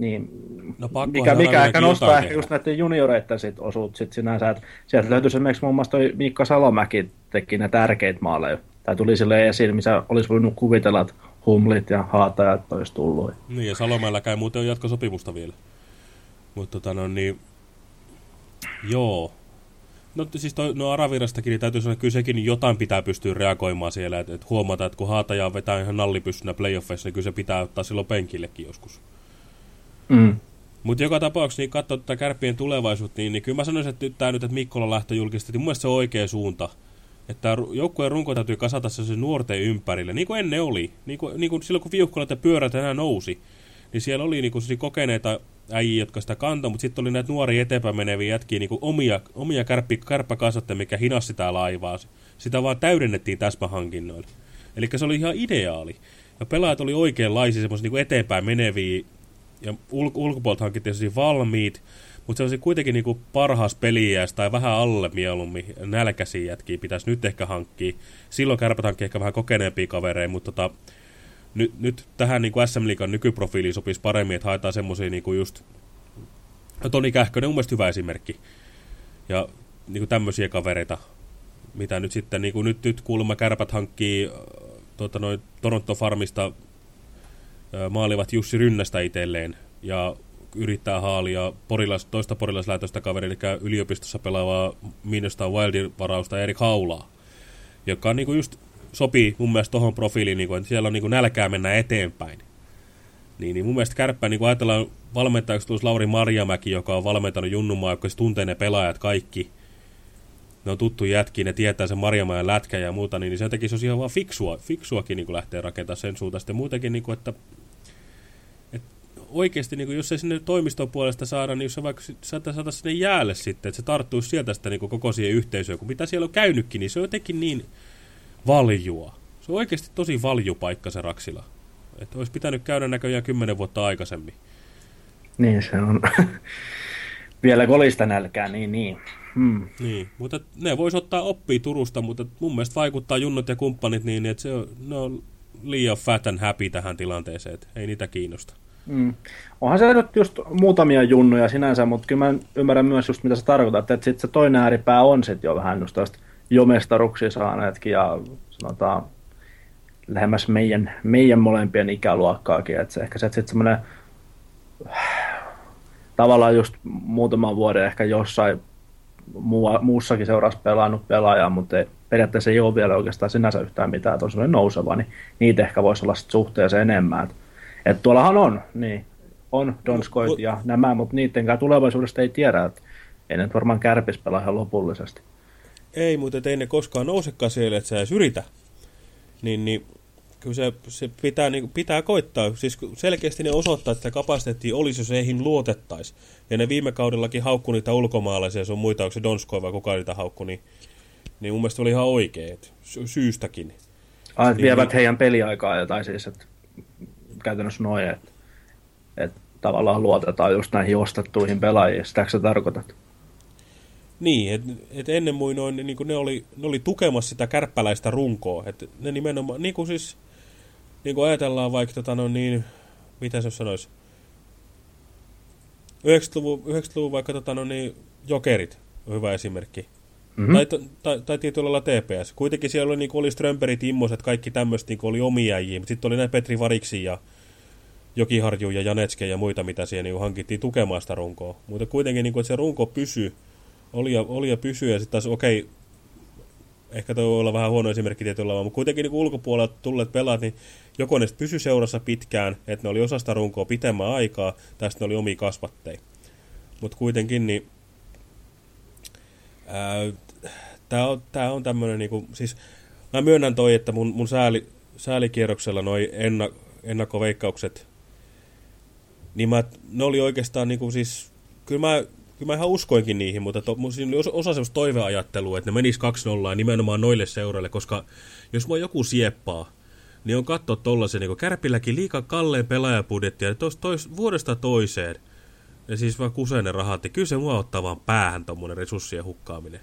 niin, No mikä, mikä ehkä nostaa ehkä just näiden junioreiden sit osuut sit sinänsä, että sieltä löytyisi esimerkiksi muun muassa toi Miikka Salomäki teki ne tärkeitä maaleja, tai tuli sille esiin, missä olisi voinut kuvitella, että Humlit ja Haatajat olisi tullut. Niin, ja Salomäelläkään muuten on jatkosopimusta vielä. Mutta tota no niin, joo. No siis toi, no Aravirastakin, niin täytyy sanoa, että kyllä sekin jotain pitää pystyä reagoimaan siellä, että et huomata, että kun Haataja vetää ihan nallipyssynä playoffeissa, niin kyllä se pitää ottaa silloin penkillekin joskus. Mm. Mutta joka tapauksessa, niin katsoa tätä kärppien tulevaisuutta, niin, niin kyllä mä sanoisin, että nyt tämä nyt, että Mikkola lähtö julkistettiin, mun mielestä se on oikea suunta. Että joukkueen runko täytyy kasata se nuorten ympärille, niin kuin ennen oli. Niin kuin, niin kuin silloin, kun viuhkolat ja pyörät enää nousi, niin siellä oli niin kuin kokeneita äijiä, jotka sitä kantoi, mutta sitten oli näitä nuoria eteenpäin meneviä jätkiä, niin kuin omia, omia kärppi, kärppäkasvatteja, mikä hinasi sitä laivaa. Sitä vaan täydennettiin täsmähankinnoilla. Eli se oli ihan ideaali. Ja pelaajat oli oikeanlaisia, semmoisia niin kuin eteenpäin meneviä, ja ul ulkopuolelta hankittiin valmiit, mutta se olisi kuitenkin niin parhaas peliäs tai vähän alle mieluummin nälkäisiä jätkiä pitäisi nyt ehkä hankkia. Silloin kärpät hankkii ehkä vähän kokeneempia kavereja, mutta tota, nyt, nyt tähän niin SM Liigan nykyprofiiliin sopisi paremmin, että haetaan semmoisia niin just... No Toni Kähkönen on mun mielestä hyvä esimerkki. Ja niin tämmöisiä kavereita, mitä nyt sitten, niin kuin nyt, nyt kuulemma kärpät hankkii tuota, noin Toronto Farmista maalivat Jussi Rynnästä itselleen ja yrittää haalia porilas, toista porilaislähetöistä kaveria, eli yliopistossa pelaavaa Minnesota Wildin varausta Erik Haulaa, joka niin kuin just sopii mun mielestä tohon profiiliin, niin kuin, että siellä on niin kuin nälkää mennä eteenpäin. Niin, niin mun mielestä kärppää, niin kuin ajatellaan valmentajaksi tulisi Lauri Marjamäki, joka on valmentanut Junnumaa, joka siis tuntee ne pelaajat kaikki. Ne on tuttu jätkiä, ne tietää sen Marjamäen lätkä ja muuta, niin se jotenkin se olisi ihan vaan fiksua, fiksuakin niin kuin lähteä rakentamaan sen suuntaan. Sitten muutenkin, niin kuin, että, oikeasti, niin kuin, jos ei sinne toimiston puolesta saada, niin jos se vaikka saata, saata sinne jäälle sitten, että se tarttuisi sieltä sitä niin kuin koko siihen yhteisöön, kun mitä siellä on käynytkin, niin se on jotenkin niin valjua. Se on oikeasti tosi valjupaikka se Raksila. Että olisi pitänyt käydä näköjään kymmenen vuotta aikaisemmin. Niin se on. *laughs* Vielä kolista nälkää, niin niin. Hmm. Niin, mutta ne vois ottaa oppia Turusta, mutta mun mielestä vaikuttaa junnut ja kumppanit niin, että se on, ne on liian fat and happy tähän tilanteeseen, että ei niitä kiinnosta. Mm. Onhan se nyt just muutamia junnuja sinänsä, mutta kyllä mä ymmärrän myös just mitä sä tarkoitat, että sit se toinen ääripää on sit jo vähän just tästä jo mestaruksia saaneetkin ja sanotaan lähemmäs meidän, meidän molempien ikäluokkaakin, että se ehkä se sitten semmoinen tavallaan just muutaman vuoden ehkä jossain muu, muussakin seurassa pelannut pelaaja, mutta ei, periaatteessa ei ole vielä oikeastaan sinänsä yhtään mitään, että on nouseva, niin niitä ehkä voisi olla sit suhteessa enemmän. Et, et tuollahan on, niin, on Donskoit ja nämä, mutta niidenkään tulevaisuudesta ei tiedä, että ei nyt varmaan kärpis pelaa ihan lopullisesti. Ei, mutta ei ne koskaan nousekaan siellä, että sä edes yritä. Niin, niin kyllä se, se pitää, niin, pitää koittaa. Siis selkeästi ne osoittaa, että kapasiteettia olisi, jos heihin luotettaisiin. Ja ne viime kaudellakin haukku niitä ulkomaalaisia, se on muita, onko se Donskoi vai kuka niitä haukku, niin, niin mun mielestä oli ihan oikein, sy syystäkin. Ai, niin, vievät niin, heidän peliaikaa jotain siis, että käytännössä noin, että, että tavallaan luotetaan just näihin ostettuihin pelaajiin, sitäkö sä tarkoitat? Niin, että et ennen muinoin niin ne, oli, ne oli tukemassa sitä kärppäläistä runkoa. Et ne nimenomaan, niin kuin siis, niin kuin ajatellaan vaikka, tota, no niin, mitä se sanoisi, 90-luvun, 90 vaikka tota, no niin, jokerit on hyvä esimerkki. Mm -hmm. tai, tai, tai tietyllä lailla TPS. Kuitenkin siellä oli, niin oli Strömperit, Immoset, kaikki tämmöistä niin oli omia jäjiä. Sitten oli näin Petri Variksi ja Jokiharju ja Janetske ja muita, mitä siellä niin hankittiin tukemaan sitä runkoa. Mutta kuitenkin, niin kuin, että se runko pysyy oli ja, oli ja pysyi, ja sitten taas okei, okay, ehkä toi voi olla vähän huono esimerkki tietyllä tavalla, mutta kuitenkin niin ulkopuolelta tulleet pelaat, niin joko ne pysy seurassa pitkään, että ne oli osasta runkoa pitemmän aikaa, tai sitten ne oli omia kasvatteja. Mutta kuitenkin, niin tämä on, tää on tämmöinen, niinku, siis mä myönnän toi, että mun, mun sääli, säälikierroksella noi enna, ennakkoveikkaukset, niin mä, ne oli oikeastaan niinku siis, kyllä mä kyllä mä ihan uskoinkin niihin, mutta to, siinä oli osa semmoista toiveajattelua, että ne menis 2-0 nimenomaan noille seuroille, koska jos mua joku sieppaa, niin on katsoa tollasen, niin Kärpilläkin liika kalleen pelaajapudjettia, ja tois, tois, vuodesta toiseen, ja siis vaan kuseinen rahat, ja kyllä se mua ottaa vaan päähän tommonen resurssien hukkaaminen.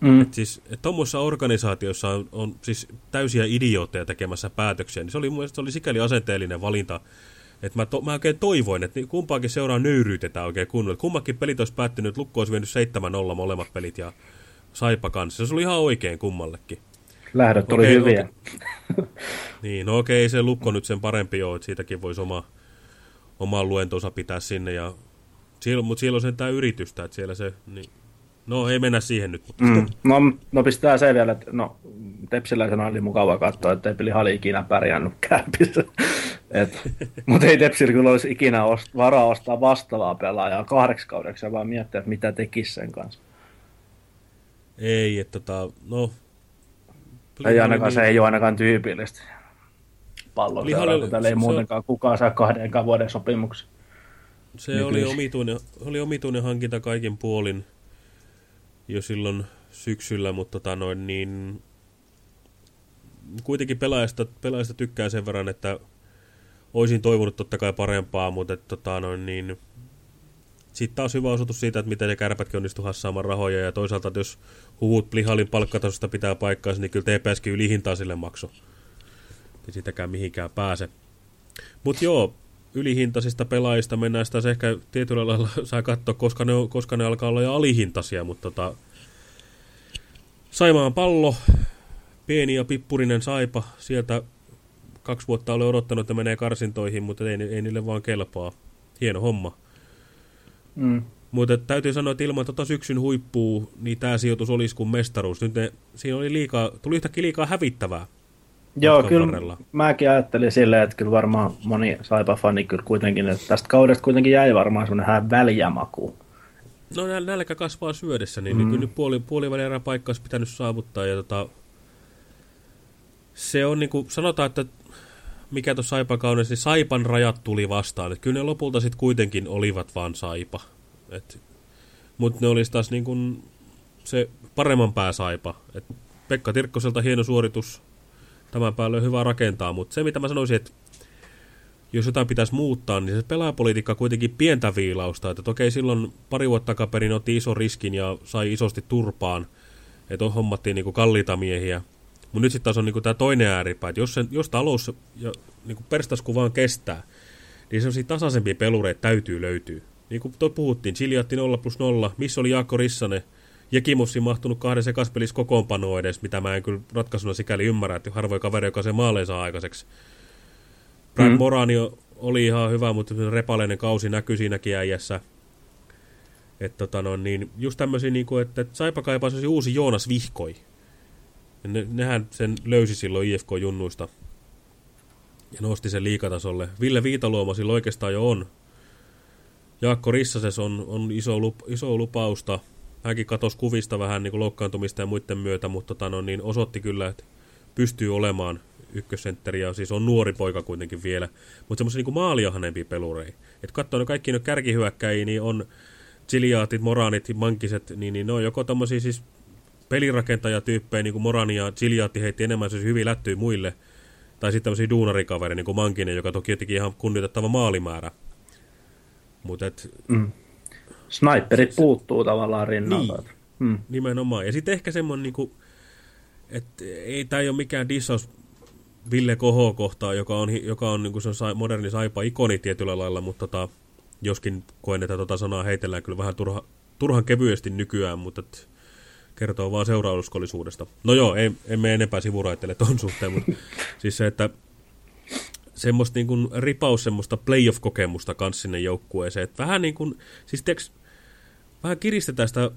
Mm. Et siis, et tuommoisessa organisaatiossa on, on siis täysiä idiootteja tekemässä päätöksiä, niin se oli mun se oli sikäli asenteellinen valinta, et mä, to, mä oikein toivoin, että kumpaakin seuraa nöyryytetään oikein kunnolla. Kummakin pelit olisi päättynyt, Lukko olisi vienyt 7-0 molemmat pelit ja Saipa kanssa. Se oli ihan oikein kummallekin. Lähdöt oli okay, hyviä. Okay. niin, no okei, okay, se Lukko nyt sen parempi ole, että siitäkin voisi oma, oma luentonsa pitää sinne. Ja, siellä, mutta siellä on sen tämä yritystä, että siellä se... Niin, No ei mennä siihen nyt. Mutta... Mm. No, no pistää se vielä, että no, Tepsiläisenä oli mukava katsoa, että ei peli hali ikinä pärjännyt kääpissä. *laughs* Mutta ei Tepsillä kyllä olisi ikinä ost, varaa ostaa vastaavaa pelaajaa kahdeksi kaudeksi, vaan miettiä, että mitä tekisi sen kanssa. Ei, että tota, no... Ei ainakaan, se ei ole ainakaan tyypillistä. Pallon Lihalle, ei muutenkaan kukaan saa kahdenkaan vuoden sopimuksen. Se oli omituinen, oli omituinen hankinta kaikin puolin jo silloin syksyllä, mutta tota noin, niin kuitenkin pelaajasta, pelaajasta tykkää sen verran, että olisin toivonut totta kai parempaa, mutta tota noin, niin sitten taas hyvä osoitus siitä, että miten ne kärpätkin onnistu hassaamaan rahoja, ja toisaalta, jos huhut Plihalin palkkatasosta pitää paikkaansa, niin kyllä TPSkin ylihintaa sille makso. Ei sitäkään mihinkään pääse. Mutta joo, ylihintaisista pelaajista mennään sitä ehkä tietyllä lailla saa katsoa, koska ne, koska ne alkaa olla jo alihintaisia, mutta tota, Saimaan pallo, pieni ja pippurinen saipa, sieltä kaksi vuotta olen odottanut, että menee karsintoihin, mutta ei, ei niille vaan kelpaa. Hieno homma. Mm. Mutta täytyy sanoa, että ilman tota syksyn huippuu, niin tämä sijoitus olisi kuin mestaruus. Nyt ne, siinä oli liikaa, tuli yhtäkkiä liikaa hävittävää. Joo, kyllä varrella. mäkin ajattelin silleen, että kyllä varmaan moni Saipa-fani kyllä kuitenkin, että tästä kaudesta kuitenkin jäi varmaan semmoinen väljämaku. No näl nälkä kasvaa syödessä, niin, mm. niin kyllä nyt puoli, puolivälierä paikka olisi pitänyt saavuttaa. Ja tota, se on niin kuin, sanotaan, että mikä tuossa Saipa-kaudessa, niin Saipan rajat tuli vastaan. Et kyllä ne lopulta sitten kuitenkin olivat vaan Saipa. Mutta ne olisi taas niin kuin se paremman pää Saipa. Et Pekka Tirkkoselta hieno suoritus, tämän päälle on hyvä rakentaa, mutta se mitä mä sanoisin, että jos jotain pitäisi muuttaa, niin se pelaajapolitiikka kuitenkin pientä viilausta. Että okei, silloin pari vuotta takaperin otti iso riskin ja sai isosti turpaan, että hommattiin niinku kalliita miehiä. Mutta nyt sitten taas on niinku tämä toinen ääripää, että jos, jos talous ja niinku perstasku vaan kestää, niin sellaisia tasaisempia pelureita täytyy löytyä. Niin kuin puhuttiin, Chiliatti 0 plus 0, missä oli Jaakko Rissanen, Jekimossi mahtunut kahden sekaspelissä kokoonpanoa edes, mitä mä en kyllä ratkaisuna sikäli ymmärrä, että harvoin kaveri, joka se maaleen saa aikaiseksi. Brad mm. Morani oli ihan hyvä, mutta repaleinen kausi näkyy siinäkin äijässä. Että tota no, niin just tämmöisiä, niin kuin, että Saipa kaipaisi uusi Joonas Vihkoi. Ne, nehän sen löysi silloin IFK-junnuista ja nosti sen liikatasolle. Ville Viitaluoma sillä oikeastaan jo on. Jaakko Rissases on, on iso, lup, iso lupausta. Hänkin katosi kuvista vähän niin kuin loukkaantumista ja muiden myötä, mutta tota, no, niin osoitti kyllä, että pystyy olemaan ykkössentteri ja siis on nuori poika kuitenkin vielä, mutta semmoisia niin maaliahanempi pelurei. Että katsoo ne kaikki ne kärkihyökkäjiä, niin on Chiliaatit, Moranit, Mankiset, niin, niin ne on joko tommosia siis pelirakentajatyyppejä, niin kuin Morani ja Chiliaatti heitti enemmän siis hyvin lättyy muille, tai sitten tämmöisiä duunarikavereja, niin kuin Mankinen, joka toki teki ihan kunnioitettava maalimäärä. Mutta. Mm. Sniperit puuttuu tavallaan rinnalta. Niin, mm. nimenomaan. Ja sitten ehkä semmoinen, niin kuin, että ei tämä ole mikään dissaus Ville Koho kohtaa, joka on, joka on niin se on moderni saipa-ikoni tietyllä lailla, mutta tota, joskin koen, että tota sanaa heitellään kyllä vähän turha, turhan kevyesti nykyään, mutta et, kertoo vaan seurauskollisuudesta. No joo, ei, emme enempää sivuraittele tuon suhteen, mutta *laughs* siis se, että semmoista niin kuin ripaus semmoista playoff-kokemusta kanssa sinne joukkueeseen. Että vähän niin kuin, siis teks, vähän kiristetään sitä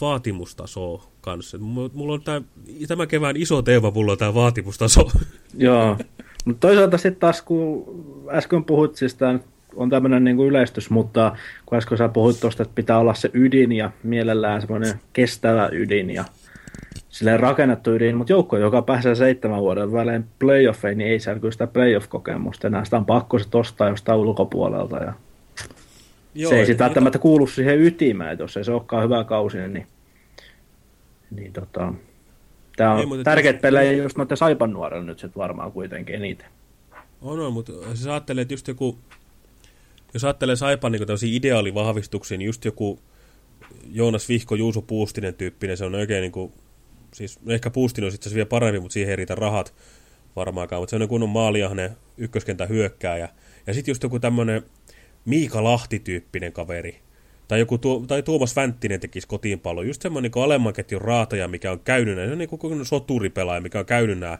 vaatimustasoa kanssa. Mulla on tämä, tämä kevään iso teema, mulla on tämä vaatimustaso. *laughs* Joo, mutta toisaalta sitten taas, kun äsken puhuit siis tämän, on tämmöinen niin yleistys, mutta kun äsken sä puhuit tuosta, että pitää olla se ydin ja mielellään semmoinen kestävä ydin ja silleen rakennettu ydin, mutta joukko, joka pääsee seitsemän vuoden välein playoffeihin, niin ei saa kyllä sitä playoff-kokemusta enää. Sitä on pakko se tostaa jostain ulkopuolelta ja Joo, se ei sitten välttämättä kuulu siihen ytimeen, että jos ei se olekaan hyvä kausi, niin, niin tota, tämä on ei, tärkeät pelejä just noiden Saipan nuorella nyt sitten varmaan kuitenkin eniten. On, on mutta siis ajattelee, että just joku, jos ajattelee Saipan niin tämmöisiä ideaalivahvistuksia, niin just joku Joonas Vihko, Juuso Puustinen tyyppinen, se on oikein niin kuin, siis ehkä Puustinen on sitten vielä parempi, mutta siihen ei riitä rahat varmaankaan, mutta se on kunnon maaliahne ykköskentä hyökkääjä. Ja sitten just joku tämmöinen Miika Lahti-tyyppinen kaveri. Tai, joku tuo, tai Tuomas Vänttinen tekisi kotiinpallo. Just semmoinen niin alemman ketjun raataja, mikä on käynyt, se on niin kuin soturipelaaja, mikä on käynyt nämä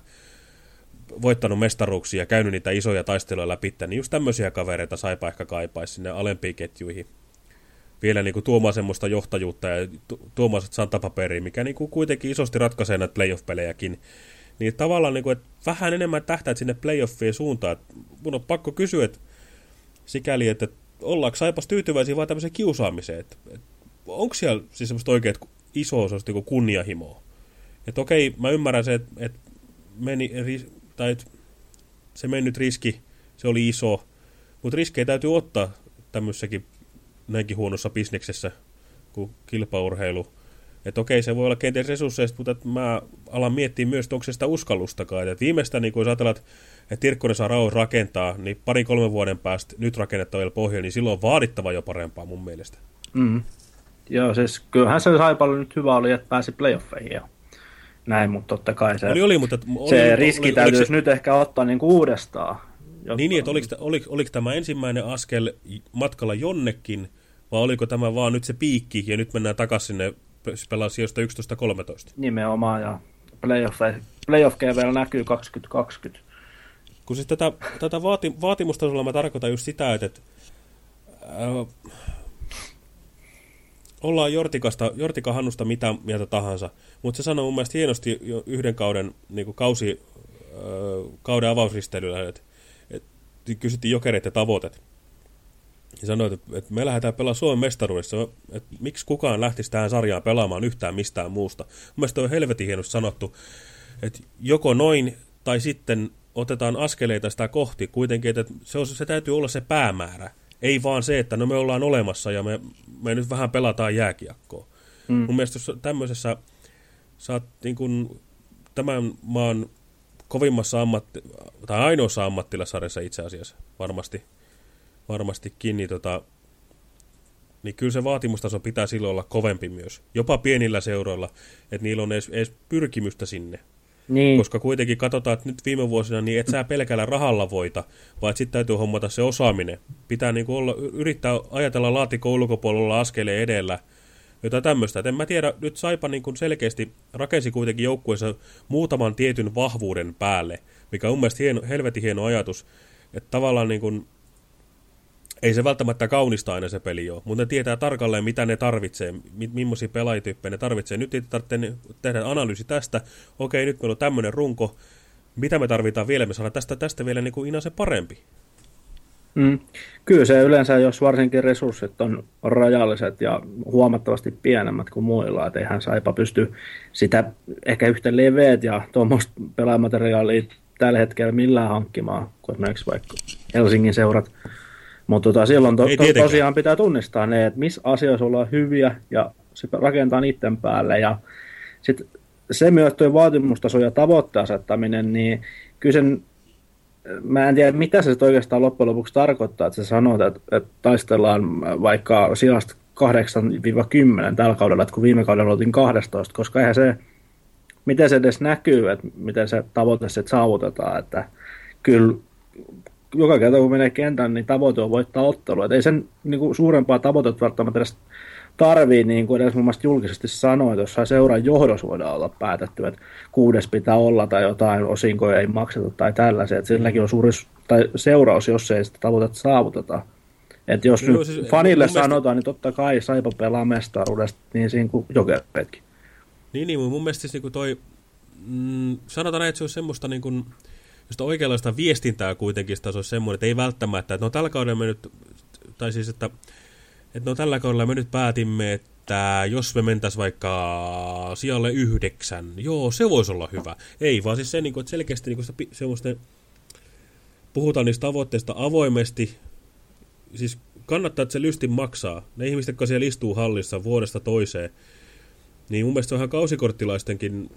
voittanut mestaruuksia ja käynyt niitä isoja taisteluja läpi, niin just tämmöisiä kavereita saipa ehkä kaipaisi sinne alempiin ketjuihin. Vielä niin kuin tuomaan semmoista johtajuutta ja tuomaan santapaperiin, mikä niin kuin kuitenkin isosti ratkaisee näitä playoff-pelejäkin. Niin tavallaan, niin kuin, että vähän enemmän tähtäät sinne playoffien suuntaan. Että mun on pakko kysyä, että sikäli, että ollaanko Saipas tyytyväisiä vai tämmöiseen kiusaamiseen? Että, että onko siellä siis semmoista oikeat iso osa niin kunnianhimoa? Että okei, mä ymmärrän se, että, että meni, tai että se mennyt riski, se oli iso, mutta riskejä täytyy ottaa tämmöisessäkin näinkin huonossa bisneksessä kuin kilpaurheilu. Että okei, se voi olla kenties resursseista, mutta mä alan miettiä myös, että onko se sitä uskallustakaan. Että viimeistään, niin kun jos ajatellaan, että Tirkkonen saa rauhoissa rakentaa, niin pari-kolmen vuoden päästä nyt rakennettavilla pohjalla, niin silloin on vaadittava jo parempaa mun mielestä. Mm. Joo, siis kyllähän se paljon nyt hyvä oli, että pääsi playoffeihin ja näin, mutta totta kai se, oli, oli, mutta, oli, se riski oli, täytyisi se... nyt ehkä ottaa niin uudestaan. Jotta... Niin, niin, että oliko, oliko, oliko tämä ensimmäinen askel matkalla jonnekin, vai oliko tämä vaan nyt se piikki, ja nyt mennään takaisin sinne pelaa sijoista 11-13? Nimenomaan, ja playoff, playoff vielä näkyy 2020. Kun siis tätä, tätä vaati, vaatimustasolla mä tarkoitan just sitä, että, että äh, ollaan Jortikasta, Jortika Hannusta mitä mieltä tahansa, mutta se sanoi mun mielestä hienosti yhden kauden niin kausi, äh, kauden avausristeilyllä, että kysyttiin jokereiden tavoitet. Ja sanoi, että, että me lähdetään pelaamaan Suomen mestaruudessa, että miksi kukaan lähtisi tähän sarjaan pelaamaan yhtään mistään muusta. Mun mielestä on helvetin hienosti sanottu, että joko noin tai sitten otetaan askeleita sitä kohti kuitenkin, että se, on, se täytyy olla se päämäärä. Ei vaan se, että no me ollaan olemassa ja me, me nyt vähän pelataan jääkiekkoa. Mm. Mun mielestä jos tämmöisessä saat niin kuin, tämän maan kovimmassa ammatti, tai ainoassa ammattilasarjassa itse asiassa varmasti, varmastikin, niin, tota, niin kyllä se vaatimustaso pitää silloin olla kovempi myös. Jopa pienillä seuroilla, että niillä on edes, edes pyrkimystä sinne. Niin. Koska kuitenkin katsotaan, että nyt viime vuosina niin et sä pelkällä rahalla voita, vaan sitten täytyy hommata se osaaminen. Pitää niin olla, yrittää ajatella laatikon ulkopuolella askeleen edellä, jotain tämmöistä. Et en mä tiedä, nyt Saipa niin selkeästi rakensi kuitenkin joukkueessa muutaman tietyn vahvuuden päälle, mikä on mun mielestä hieno, helvetin hieno ajatus. Että tavallaan niin kuin, ei se välttämättä kaunista aina se peli ole, mutta ne tietää tarkalleen, mitä ne tarvitsee, mi millaisia pelaajatyyppejä ne tarvitsee. Nyt ei tarvitse tehdä analyysi tästä, okei, nyt meillä on tämmöinen runko, mitä me tarvitaan vielä, me saadaan tästä, tästä vielä niin kuin Ina se parempi. Mm. Kyllä se yleensä, jos varsinkin resurssit on rajalliset ja huomattavasti pienemmät kuin muilla, että eihän Saipa pysty sitä ehkä yhtä leveät ja tuommoista pelaamateriaalia tällä hetkellä millään hankkimaan, kuin esimerkiksi vaikka Helsingin seurat. Mutta tota, silloin to, to, tosiaan pitää tunnistaa ne, että missä asioissa ollaan hyviä ja se rakentaa niiden päälle. Ja sitten se myös tuo vaatimustaso ja tavoitteen asettaminen, niin kyllä sen mä en tiedä, mitä se oikeastaan loppujen lopuksi tarkoittaa, että sä sanot, että, että taistellaan vaikka sijasta 8-10 tällä kaudella, että kun viime kaudella oltiin 12, koska eihän se, miten se edes näkyy, että miten se tavoite sitten saavutetaan, että kyllä joka kerta kun menee kentän, niin tavoite on voittaa ottelu, että ei sen niin kuin, suurempaa tavoitetta välttämättä edes tarvii, niin kuin edes mun mielestä julkisesti sanoa, että jossain seuran johdossa voidaan olla päätetty, että kuudes pitää olla tai jotain osinkoja ei makseta tai tällaisia, että silläkin on suuri tai seuraus, jos ei sitä tavoitetta saavuteta. Että jos no, nyt siis, fanille sanotaan, mielestä... niin totta kai Saipa pelaa mestaruudesta niin siinä kuin jokeretkin. Niin, niin, mun mielestä siis niin toi, mm, sanotaan näin, että se olisi semmoista niin kuin, josta oikeanlaista viestintää kuitenkin, sitä se olisi semmoinen, että ei välttämättä, että no tällä kaudella me nyt, tai siis, että että no tällä kaudella me nyt päätimme, että jos me mentäisiin vaikka sijalle yhdeksän, joo, se voisi olla hyvä. Ei, vaan siis se, niin kuin, että selkeästi niin kuin puhutaan niistä tavoitteista avoimesti, siis kannattaa, että se lysti maksaa. Ne ihmiset, jotka siellä istuu hallissa vuodesta toiseen, niin mun mielestä se on ihan kausikorttilaistenkin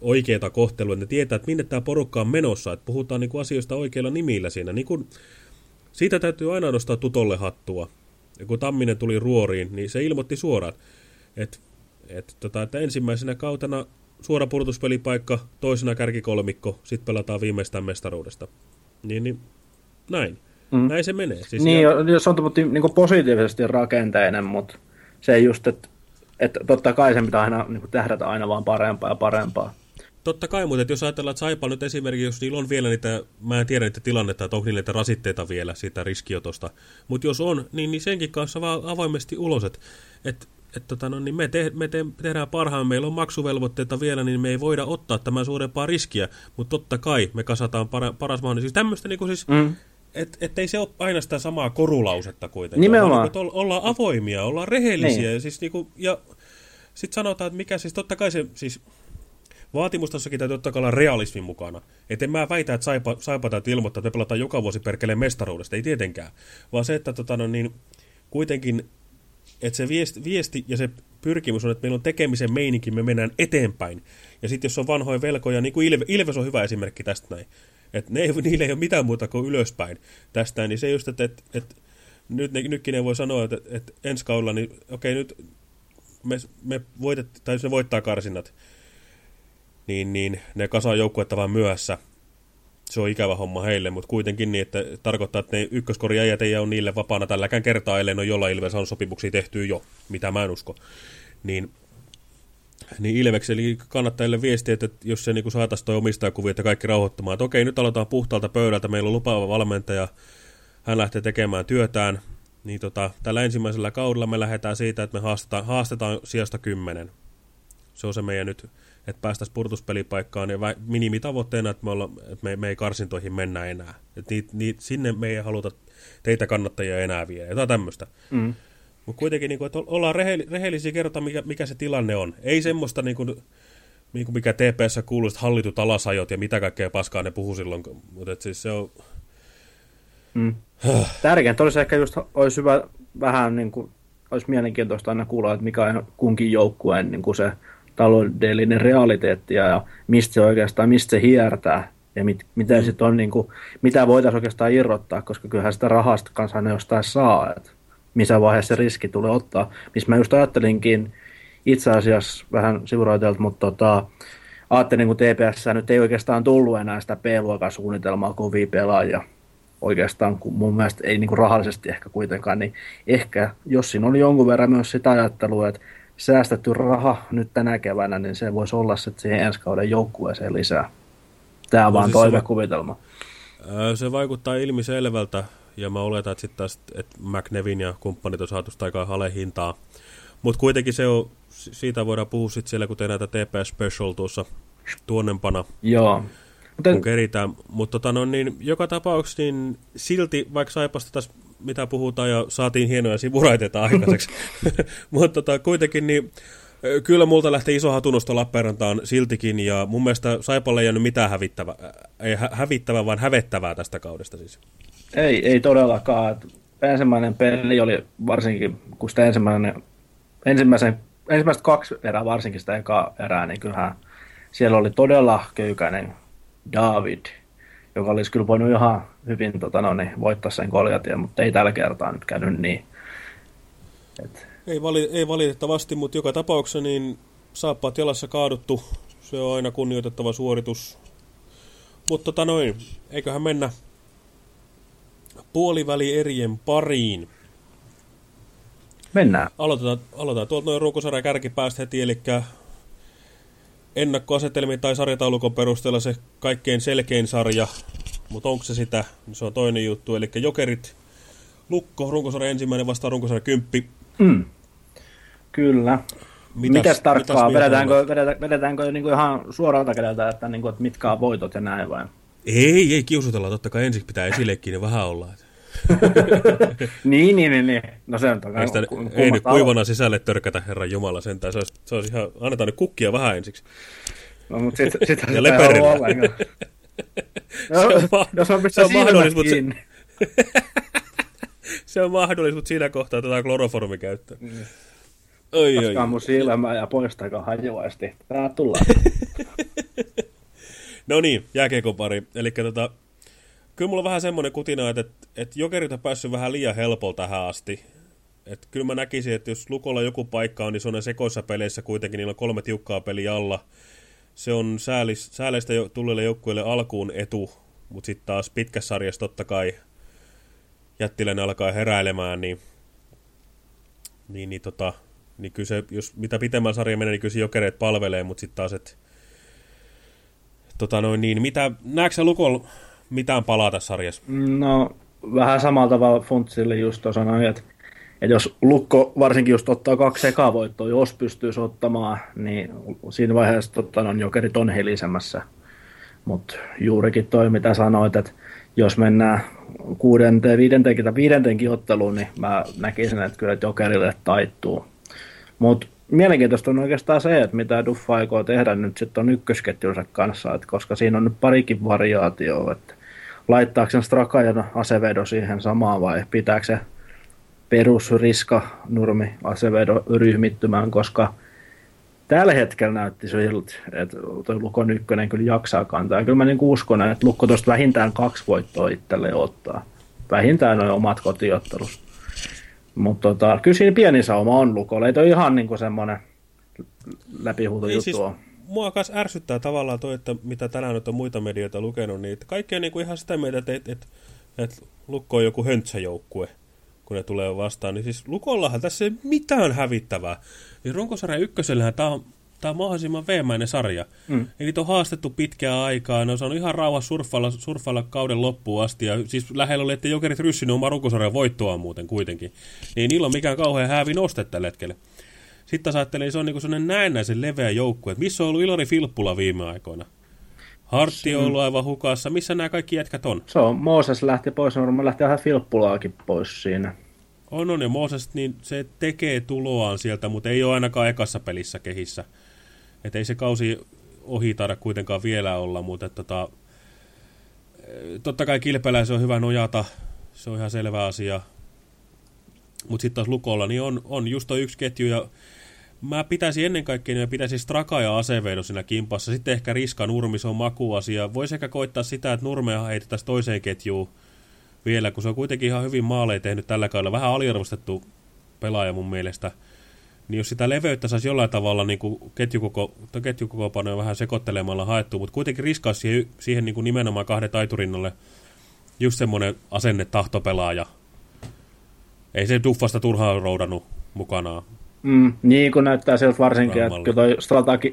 oikeata kohtelua, että ne tietää, että minne tämä porukka on menossa, että puhutaan niin kuin asioista oikeilla nimillä siinä. Niin kuin, siitä täytyy aina nostaa tutolle hattua. Ja kun Tamminen tuli ruoriin, niin se ilmoitti suoraan, että, että, tota, että ensimmäisenä kautena suora purtuspelipaikka, toisena kärkikolmikko, sitten pelataan viimeistään mestaruudesta. Niin, niin näin. Mm. Näin se menee. Siis niin, ja... jos on niin positiivisesti rakenteinen, mutta se just, että, että totta kai se pitää aina niin tähdätä aina vaan parempaa ja parempaa. Totta kai, mutta jos ajatellaan, että Saipa nyt esimerkiksi, jos niillä on vielä niitä, mä en tiedä niitä tilannetta, että onko niillä niitä rasitteita vielä siitä riskiotosta, mutta jos on, niin, niin senkin kanssa vaan avoimesti ulos, että et, et, tota, no, niin me, te, me te, tehdään parhaan, meillä on maksuvelvoitteita vielä, niin me ei voida ottaa tämän suurempaa riskiä, mutta totta kai me kasataan para, paras mahdollinen. Siis tämmöistä niin kuin siis, mm. Että et ei se ole aina sitä samaa korulausetta kuitenkaan. Nimenomaan. Niin, että ollaan avoimia, ollaan rehellisiä niin. ja siis niin kuin, ja sitten sanotaan, että mikä siis totta kai se siis Vaatimustossakin täytyy ottaa olla realismin mukana. Et en mä väitä, että saipa, saipa täytyy ilmoittaa, että pelataan joka vuosi perkeleen mestaruudesta. Ei tietenkään. Vaan se, että tota, no, niin, kuitenkin että se viesti, viesti ja se pyrkimys on, että meillä on tekemisen meininki, me mennään eteenpäin. Ja sitten jos on vanhoja velkoja, niin kuin Ilve, Ilves on hyvä esimerkki tästä näin. Että ne, *laughs* niille ei ole mitään muuta kuin ylöspäin tästä, niin se just, että, että, että nyt ne, nytkin ne voi sanoa, että, että ensi kaudella, niin okei nyt me, me voitet, tai se voittaa karsinnat, niin, niin ne kasaa joukkuetta vaan myöhässä. Se on ikävä homma heille, mutta kuitenkin niin, että tarkoittaa, että ne ykköskoriäijät ei ole niille vapaana tälläkään kertaa, ellei ne on jollain Ilves on sopimuksia tehty jo, mitä mä en usko. Niin, niin Ilvekseli kannattajille viestiä, että jos se niin saataisiin tuo omistajakuvia, että kaikki rauhoittumaan, että okei, nyt aloitetaan puhtaalta pöydältä, meillä on lupaava valmentaja, hän lähtee tekemään työtään, niin tota, tällä ensimmäisellä kaudella me lähdetään siitä, että me haastetaan, haastetaan sijasta kymmenen. Se on se meidän nyt että päästäisiin purtuspelipaikkaan ja minimitavoitteena, että me, olla, että me, me ei karsintoihin mennä enää. Että niit, niit, sinne me ei haluta teitä kannattajia enää viedä, jotain tämmöistä. Mm. Mutta kuitenkin, niin kuin, että ollaan rehellisiä kertoa, mikä, mikä se tilanne on. Ei semmoista, niin kuin, niin kuin mikä TPS kuuluu, että hallitut alasajot ja mitä kaikkea paskaa ne puhuu silloin. Mutta siis se on... Mm. Tärkeintä olisi ehkä just, olisi hyvä vähän niin kuin, olisi mielenkiintoista aina kuulla, että mikä on kunkin joukkueen niin kuin se taloudellinen realiteetti ja mistä se oikeastaan, mistä se hiertää ja mit, mitä, mm. sit on, niin kuin, mitä voitaisiin oikeastaan irrottaa, koska kyllähän sitä rahasta kanssa ne jostain saa, että missä vaiheessa se riski tulee ottaa. Missä mä just ajattelinkin itse asiassa vähän sivuraitelta, mutta tota, ajattelin, kun TPS nyt ei oikeastaan tullut enää sitä P-luokan suunnitelmaa kovia pelaajia, oikeastaan, kun mun mielestä ei niin kuin rahallisesti ehkä kuitenkaan, niin ehkä, jos siinä oli jonkun verran myös sitä ajattelua, että säästetty raha nyt tänä keväänä, niin se voisi olla sitten siihen ensi kauden joukkueeseen lisää. Tämä on no, vaan siis toivekuvitelma. Se, se vaikuttaa ilmiselvältä, ja mä oletan, että sitten taas, että McNevin ja kumppanit on saatu aika hale hintaa. Mutta kuitenkin se on, siitä voidaan puhua sitten siellä, kun tehdään näitä TPS Special tuossa tuonnempana. Joo. Mutta, kun keritään. Mutta tota, no, niin, joka tapauksessa niin silti, vaikka Saipasta taas mitä puhutaan ja saatiin hienoja sivuraiteita aikaiseksi, *laughs* mutta tota, kuitenkin niin Kyllä multa lähti iso hatunnosto Lappeenrantaan siltikin, ja mun mielestä Saipalle ei jäänyt mitään hävittävää, ei hävittävää, vaan hävettävää tästä kaudesta siis. Ei, ei todellakaan. Ensimmäinen peli oli varsinkin, kun sitä ensimmäinen, ensimmäisen, ensimmäiset kaksi erää, varsinkin sitä ekaa erää, niin kyllähän siellä oli todella köykäinen David, joka olisi kyllä voinut ihan hyvin tota, no, niin, voittaa sen Koljatin, mutta ei tällä kertaa nyt käynyt niin. Et... Ei, vali, ei valitettavasti, mutta joka tapauksessa niin saappaat jalassa kaaduttu. Se on aina kunnioitettava suoritus. Mutta tota noin, eiköhän mennä puoliväli erien pariin. Mennään. Aloitetaan, aloitetaan tuolta noin ruukosarja kärkipäästä heti, eli ennakkoasetelmiin tai sarjataulukon perusteella se kaikkein selkein sarja, mutta onko se sitä, niin se on toinen juttu. Eli Jokerit, Lukko, runkosarja ensimmäinen vastaan runkosarja kymppi. Mm. Kyllä. Mitäs, mitäs tarkkaa? Mitäs vedetäänkö, vedetäänkö, vedetäänkö niin kuin ihan suoralta kädeltä, että, niin kuin, että mitkä on voitot ja näin vai? Ei, ei kiusutella. Totta kai ensiksi pitää esillekin ja vähän olla. *laughs* niin, niin, niin, niin. No se on toki. Ei, sitä, ei nyt kuivana sisälle törkätä, Herran Jumala, sentään. Se olisi, se olisi ihan, annetaan nyt kukkia vähän ensiksi. No, mutta sit, sit *laughs* ja leperillä. *laughs* no, se on, ma jos on se on mahdollisuus, se, se on mahdollisuus, siinä kohtaa tätä kloroformi käyttää. Mm. Oi, oi, oi. mun silmää ja poistakaa hajuaisti. Tää tullaan. no niin, jääkiekopari. Eli tota, kyllä mulla on vähän semmoinen kutina, että, että jokerit on päässyt vähän liian helpolta tähän asti. Et kyllä mä näkisin, että jos Lukolla joku paikka on, niin se on sekoissa peleissä kuitenkin, niillä on kolme tiukkaa peliä alla. Se on säälis, sääleistä jo, tulleille joukkueille alkuun etu, mutta sitten taas pitkässä sarjassa totta kai jättiläinen alkaa heräilemään, niin, niin, niin, tota, niin kyllä se, jos mitä pitemmän sarja menee, niin kyllä se jokereet palvelee, mutta sitten taas, että tota noin, niin, mitä, näetkö Lukolla mitään palaa tässä sarjassa? No, vähän samalla tavalla Funtsille just sanoin, että, että jos Lukko varsinkin just ottaa kaksi sekavoittoa, jos pystyisi ottamaan, niin siinä vaiheessa totta, on jokerit on helisemässä. Mutta juurikin toi, mitä sanoit, että jos mennään kuudenteen, viidenteen tai viidentenkin otteluun, niin mä näkisin, että kyllä jokerille taittuu. Mutta mielenkiintoista on oikeastaan se, että mitä Duffa aikoo tehdä nyt sitten on ykkösketjunsa kanssa, että koska siinä on nyt parikin variaatioa, että laittaako sen Straka ja Asevedo siihen samaan vai pitääkö se perusriska nurmi Asevedo ryhmittymään, koska tällä hetkellä näytti siltä, että tuo Lukon ykkönen kyllä jaksaa kantaa. Ja kyllä mä niin uskon, että Lukko tuosta vähintään kaksi voittoa itselleen ottaa. Vähintään noin omat kotiottelut. Mutta tota, kyllä siinä pieni sauma on Lukolla. Ei toi ihan niin semmoinen läpihuuto juttu siis, mua kanssa ärsyttää tavallaan toi, että mitä tänään nyt on muita medioita lukenut, niin että kaikki on niin kuin ihan sitä mieltä, että, että, että, että Lukko on joku höntsäjoukkue, kun ne tulee vastaan. Niin siis Lukollahan tässä ei mitään hävittävää. Niin runkosarjan ykkösellähän tämä on, tämä on mahdollisimman veemäinen sarja. Mm. Eli niitä on haastettu pitkää aikaa, ne on saanut ihan rauhassa surffailla, surffailla kauden loppuun asti. Ja siis lähellä oli, että jokerit ryssinyt oma runkosarjan voittoa muuten kuitenkin. Niin niillä on mikään kauhean häävi noste tällä hetkellä. Sitten taas ajattelin, se on niin sellainen näennäisen leveä joukkue. Missä on ollut Ilari Filppula viime aikoina? Hartti on ollut aivan hukassa. Missä nämä kaikki jätkät on? Se on, Mooses lähti pois, varmaan lähti ihan Filppulaakin pois siinä. On, on, ja Mooses, niin se tekee tuloaan sieltä, mutta ei ole ainakaan ekassa pelissä kehissä. Että ei se kausi ohi taida kuitenkaan vielä olla, mutta tota, totta kai kilpeläisen on hyvä nojata, se on ihan selvä asia. Mutta sitten taas Lukolla niin on, on just yksi ketju ja mä pitäisin ennen kaikkea, niin mä pitäisin Straka ja Asevedo siinä kimpassa. Sitten ehkä Riska Nurmi, se on makuasia. Voisi ehkä koittaa sitä, että Nurmea heitettäisiin toiseen ketjuun vielä, kun se on kuitenkin ihan hyvin maaleja tehnyt tällä kaudella. Vähän aliarvostettu pelaaja mun mielestä. Niin jos sitä leveyttä saisi jollain tavalla niin kuin ketjukoko, ketjukokoopanoja vähän sekoittelemalla haettu, mutta kuitenkin riskaisi siihen, siihen niin kuin nimenomaan kahden taiturinnalle just semmoinen asenne tahtopelaaja. Ei se Duffasta turhaan roudannut mukanaan. Mm, niin kuin näyttää sieltä varsinkin, että kyllä toi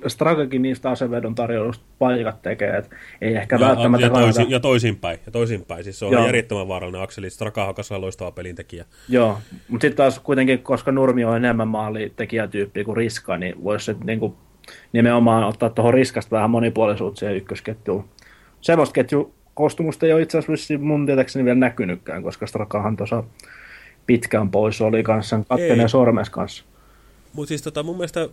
Strakakin niistä asevedon tarjousta paikat tekee, että ei ehkä ja, välttämättä... Ja, toisin, ja toisinpäin, ja toisinpäin, siis se on Joo. järjettömän vaarallinen akseli, Straka on loistava pelintekijä. Joo, mutta sitten taas kuitenkin, koska Nurmi on enemmän maalitekijätyyppi kuin Riska, niin voisi se niin kuin, nimenomaan ottaa tuohon Riskasta vähän monipuolisuutta siihen ykkösketjuun. semmoista ketju koostumusta ei ole itse asiassa mun tietääkseni vielä näkynytkään, koska Strakahan tuossa pitkään pois oli kanssa katteneen sormes kanssa. Mutta siis tota, mun mielestä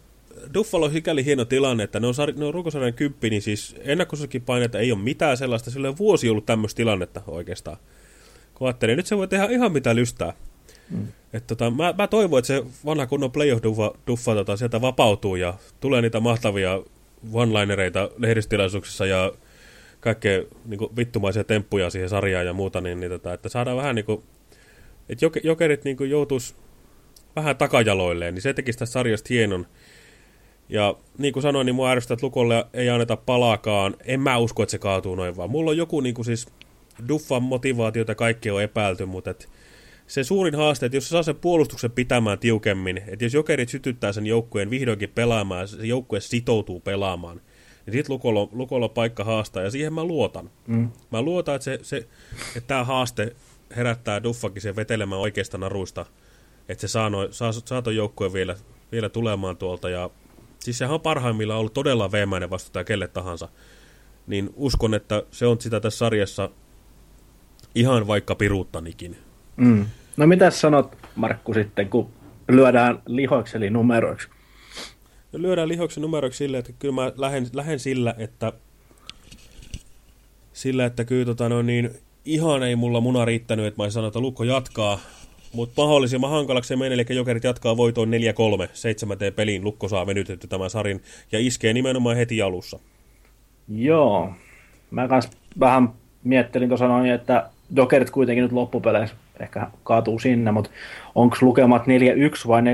Duffalo on sikäli hieno tilanne, että ne on, ne on rukosarjan kymppi, niin siis ennakkosakin paineita ei ole mitään sellaista, sillä on vuosi ollut tämmöistä tilannetta oikeastaan. Kun ajattelin, nyt se voi tehdä ihan mitä lystää. Mm. Et tota, mä, mä toivon, että se vanha kunnon playoff-duffa duffa, tota, sieltä vapautuu ja tulee niitä mahtavia one-linereita lehdistilaisuuksissa ja kaikkea niin vittumaisia temppuja siihen sarjaan ja muuta, niin, niin tota, että saadaan vähän niin kuin, että jokerit niin joutuisi vähän takajaloilleen, niin se tekisi tästä sarjasta hienon. Ja niin kuin sanoin, niin mua ärsyttää, että Lukolle ei anneta palaakaan. En mä usko, että se kaatuu noin vaan. Mulla on joku niin kuin siis duffan motivaatiota, kaikki on epäilty, mutta et se suurin haaste, että jos se saa sen puolustuksen pitämään tiukemmin, että jos jokerit sytyttää sen joukkueen vihdoinkin pelaamaan, se joukkue sitoutuu pelaamaan, niin sitten Lukolla, Lukolla on paikka haastaa, ja siihen mä luotan. Mm. Mä luotan, että, se, se, että tämä haaste herättää Duffakin sen vetelemään oikeasta naruista, että se saa, noi, saa, saa ton joukkueen vielä, vielä tulemaan tuolta, ja siis sehän on parhaimmillaan ollut todella veemäinen vastustaja kelle tahansa, niin uskon, että se on sitä tässä sarjassa ihan vaikka piruuttanikin. Mm. No mitä sanot, Markku, sitten, kun lyödään lihoiksi eli numeroiksi? No, lyödään lihoiksi numeroiksi sille, että kyllä mä lähden, lähden sillä, että sillä, että kyllä tota, no, niin, ihan ei mulla muna riittänyt, että mä en sano, että Lukko jatkaa, mutta mahdollisimman hankalaksi se menee, eli Jokerit jatkaa voitoon 4-3, seitsemänteen peliin. Lukko saa venytetty tämän sarin ja iskee nimenomaan heti alussa. Joo. Mä kans vähän miettelin tuossa noin, että Jokerit kuitenkin nyt loppupeleissä ehkä kaatuu sinne, mutta onko lukemat 4-1 vai 4-2,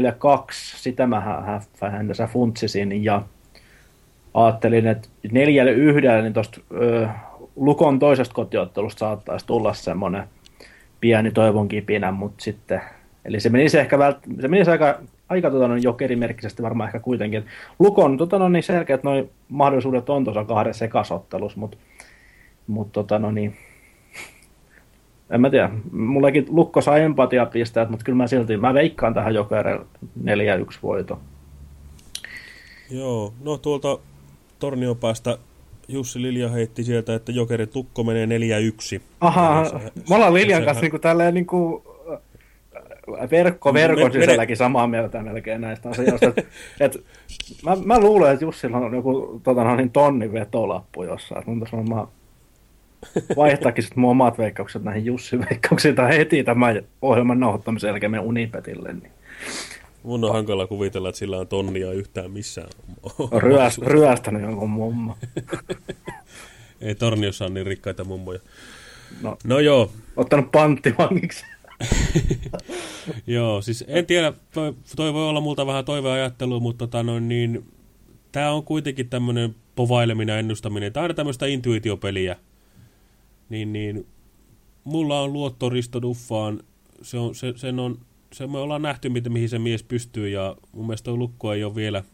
sitä mä vähän tässä funtsisin ja ajattelin, että 4-1, niin tuosta Lukon toisesta kotiottelusta saattaisi tulla semmoinen pieni toivon kipinä, mutta sitten, eli se menisi ehkä vält, se menisi aika, aika tota, no, jokerimerkkisesti varmaan ehkä kuitenkin. Lukon tota, no, niin selkeät noin mahdollisuudet on tuossa kahden sekasottelussa, mutta mut, tota, no, niin, en mä tiedä, mullekin Lukko sai empatiapisteet, mutta kyllä mä silti, mä veikkaan tähän jokereen 4-1 voito. Joo, no tuolta Tornion päästä Jussi Lilja heitti sieltä, että Jokerin tukko menee 4-1. Aha, me ollaan Liljan kanssa niinku tälleen niinku äh, verkko verkon me, sisälläkin samaa mieltä melkein näistä asioista. et, *laughs* et, mä, mä, luulen, että Jussilla on joku tota, no niin tonnin vetolappu jossain. Mun tässä mä vaihtaakin sitten mun omat veikkaukset näihin Jussin veikkauksiin tai heti tämän ohjelman nauhoittamisen jälkeen me Unipetille. Niin. Mun on hankala kuvitella, että sillä on tonnia yhtään missään. Ryöst, *laughs* ryöstänyt jonkun mummo. *laughs* Ei Torniossa ole niin rikkaita mummoja. No, no joo. Ottanut panttivangiksi. *laughs* joo, siis en tiedä, toi, toi voi olla multa vähän toiveajattelua, mutta tota noin, niin, tämä on kuitenkin tämmöinen povaileminen ja ennustaminen. Tämä on tämmöistä intuitiopeliä. Niin, niin, mulla on luotto Risto Duffaan. Se on, se, sen on se me ollaan nähty, miten, mihin se mies pystyy, ja mun mielestä tuo lukko ei ole vielä,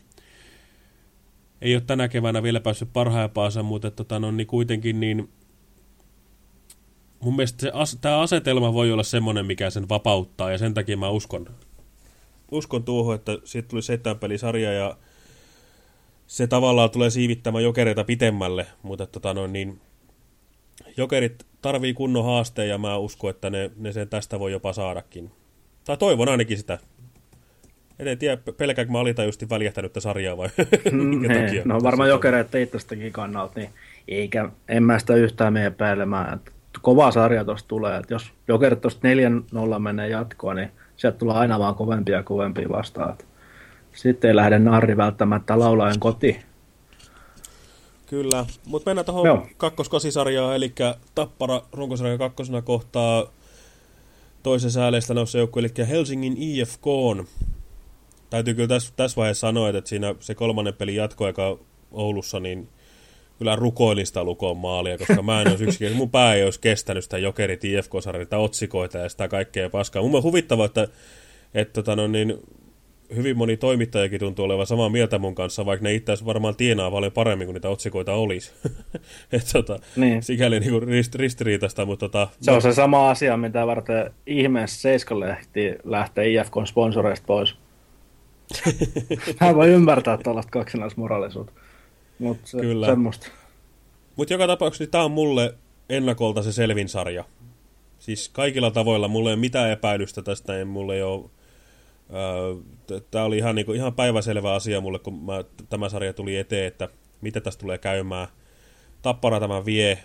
ei ole tänä keväänä vielä päässyt parhaimpaansa, mutta tota, no, niin kuitenkin niin, mun mielestä as, tämä asetelma voi olla semmoinen, mikä sen vapauttaa, ja sen takia mä uskon, uskon tuohon, että siitä tuli seitsemän pelisarja, ja se tavallaan tulee siivittämään jokereita pitemmälle, mutta tota, no, niin, jokerit tarvii kunnon haasteen, ja mä uskon, että ne, ne sen tästä voi jopa saadakin. Tai toivon ainakin sitä. En tiedä, pelkääkö mä alitajusti väljähtänyttä sarjaa vai *laughs* minkä takia. No varmaan jokereet itsestäkin kannalta, niin eikä, en mä sitä yhtään mene päilemään. Että kova sarja tuosta tulee. Että jos jokerit tuosta 4-0 menee jatkoa, niin sieltä tulee aina vaan kovempia ja kovempia vastaan. Sitten ei lähde narri välttämättä laulajan koti. Kyllä, mutta mennään tuohon kakkoskosisarjaan, eli Tappara runkosarjan kakkosena kohtaa toisen sääleistä nousi joukku, eli Helsingin IFK on. Täytyy kyllä tässä, tässä vaiheessa sanoa, että siinä se kolmannen pelin jatkoaika Oulussa, niin kyllä rukoilin sitä lukoon maalia, koska mä en olisi yksikään, mun pää ei olisi kestänyt sitä jokerit IFK-sarjaa, otsikoita ja sitä kaikkea paskaa. Mun on huvittava, että, että tota, no, niin, hyvin moni toimittajakin tuntuu olevan samaa mieltä mun kanssa, vaikka ne itse varmaan tienaa paljon paremmin kuin niitä otsikoita olisi. *laughs* Et, tota, niin. Sikäli niinku rist, ristiriitasta, mutta... Tota, se on se sama asia, mitä varten ihmeessä Seiskalehti lähtee IFKn sponsoreista pois. *laughs* Hän voi ymmärtää tällaista kaksinaismoraalisuutta. Mutta se, Kyllä. semmoista. Mutta joka tapauksessa tämä on mulle ennakolta se selvin sarja. Siis kaikilla tavoilla mulle ei ole mitään epäilystä tästä, ei mulle ei ole... Tämä oli ihan, niinku, ihan päiväselvä asia mulle, kun mä, tämä sarja tuli eteen, että mitä tästä tulee käymään. Tappara tämä vie,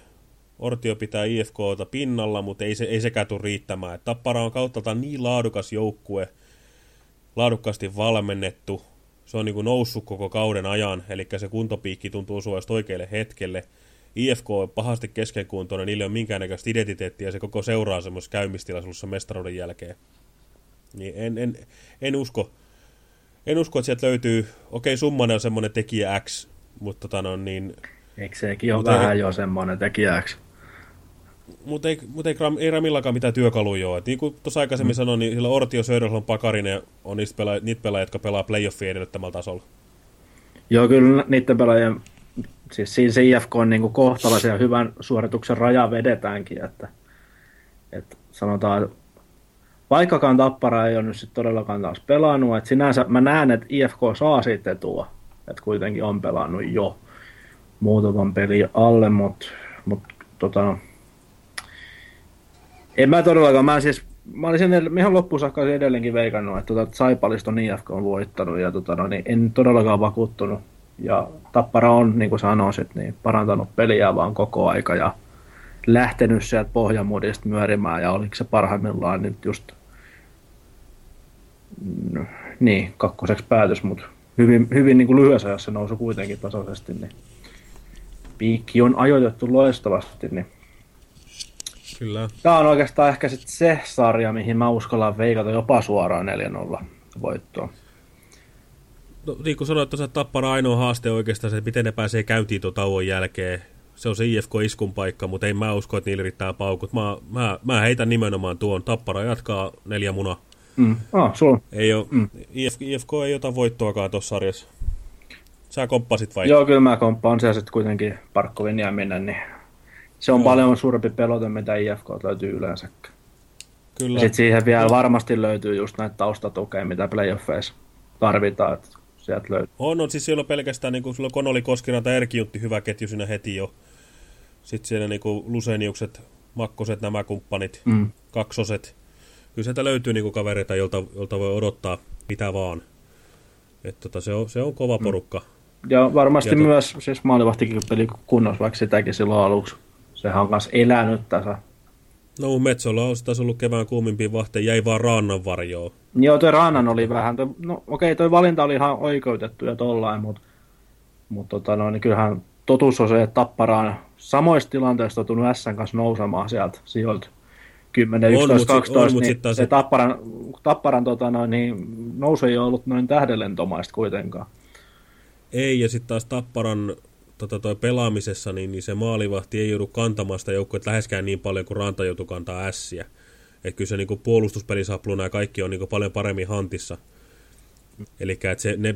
Ortio pitää IFKta pinnalla, mutta ei, se, ei sekään tule riittämään. Et Tappara on kautta niin laadukas joukkue, laadukkaasti valmennettu, se on niin kuin noussut koko kauden ajan, eli se kuntopiikki tuntuu suojasta oikealle hetkelle. IFK on pahasti keskenkuntoinen, niille on minkäännäköistä identiteettiä, ja se koko seuraa semmoisessa käymistilaisuudessa mestaruuden jälkeen. Niin en, en, en usko. En usko, että sieltä löytyy, okei summanen on semmoinen tekijä X, mutta tota no niin... Eikö sekin ole vähän ei, jo semmoinen tekijä X? Mutta ei, mut ei, ei Ramillakaan mitään työkaluja ole. Et niin kuin tuossa aikaisemmin mm. sanoin, niin sillä Ortio, Söderholm, Pakarinen on niistä pela, niitä pelaajia, jotka pelaa playoffia edellyttämällä tasolla. Joo, kyllä niiden pelaajien, siis siinä se IFK on niin kohtalaisen hyvän suorituksen raja vedetäänkin, että, että sanotaan, vaikkakaan Tappara ei ole nyt sit todellakaan taas pelannut, että sinänsä mä näen, että IFK saa siitä etua, että kuitenkin on pelannut jo muutaman pelin alle, mutta mut, tota, en mä todellakaan, mä siis, mä olisin ihan loppuun saakka edelleenkin veikannut, että tota, Saipalista on IFK on voittanut ja tota, no, niin en todellakaan vakuuttunut. Ja Tappara on, niin kuin sanoisit, niin parantanut peliä vaan koko aika ja lähtenyt sieltä pohjamudista myörimään ja oliko se parhaimmillaan nyt just no, niin, kakkoseksi päätös, mutta hyvin, hyvin niin kuin lyhyessä ajassa nousu kuitenkin tasaisesti, niin piikki on ajoitettu loistavasti, niin Kyllä. Tämä on oikeastaan ehkä sit se sarja, mihin mä uskallan veikata jopa suoraan 4-0 voittoa. No, niin kuin sanoit, että Tappara ainoa haaste oikeastaan se, että miten ne pääsee käyntiin tuon tauon jälkeen. Se on se IFK-iskun paikka, mutta ei mä usko, että niillä riittää paukut. Mä, mä, mä heitän nimenomaan tuon. Tappara jatkaa neljä muna. Mm. Ah, sulla. Ei ole, mm. IFK, IFK ei ota voittoakaan tuossa sarjassa. Sä komppasit vai? Joo, kyllä mä komppaan siellä sitten kuitenkin Parkkovin ja mennä, niin se on Joo. paljon suurempi pelote, mitä IFK löytyy yleensäkin. Kyllä. Sitten siihen vielä Joo. varmasti löytyy just näitä taustatukea, mitä playoffeissa tarvitaan, että sieltä löytyy. On, on siis siellä pelkästään, niin kuin sulla Konoli Koskiranta Erki Jutti, hyvä ketju siinä heti jo. Sitten siellä niin kuin Luseniukset, Makkoset, nämä kumppanit, mm. kaksoset. Kyllä sieltä löytyy niin kuin kavereita, jolta, jolta voi odottaa mitä vaan. että tota, se, on, se on kova mm. porukka. Ja varmasti ja myös, to... siis maalivahtikin peli kunnossa, vaikka sitäkin silloin aluksi Sehän on myös elänyt tässä. No Metsolla on taas ollut kevään kuumimpia vahteja, jäi vaan Rannan varjoon. Joo, toi Rannan oli vähän, toi, no okei, toi valinta oli ihan oikeutettu ja tollain, mutta mut, tota, no, niin kyllähän totuus on se, että Tapparaan samoista tilanteista tullut Sn kanssa nousemaan sieltä sijoilta 10, 11, 12, on, niin se... Tapparan, Tapparan tota, no, niin, nousu ei ollut noin tähdenlentomaista kuitenkaan. Ei, ja sitten taas Tapparan tota, toi pelaamisessa, niin, niin se maalivahti ei joudu kantamaan sitä joukkuetta läheskään niin paljon kuin Ranta joutuu kantaa ässiä. Että kyllä se niin puolustuspelisapluna ja kaikki on niin paljon paremmin hantissa. Eli se, ne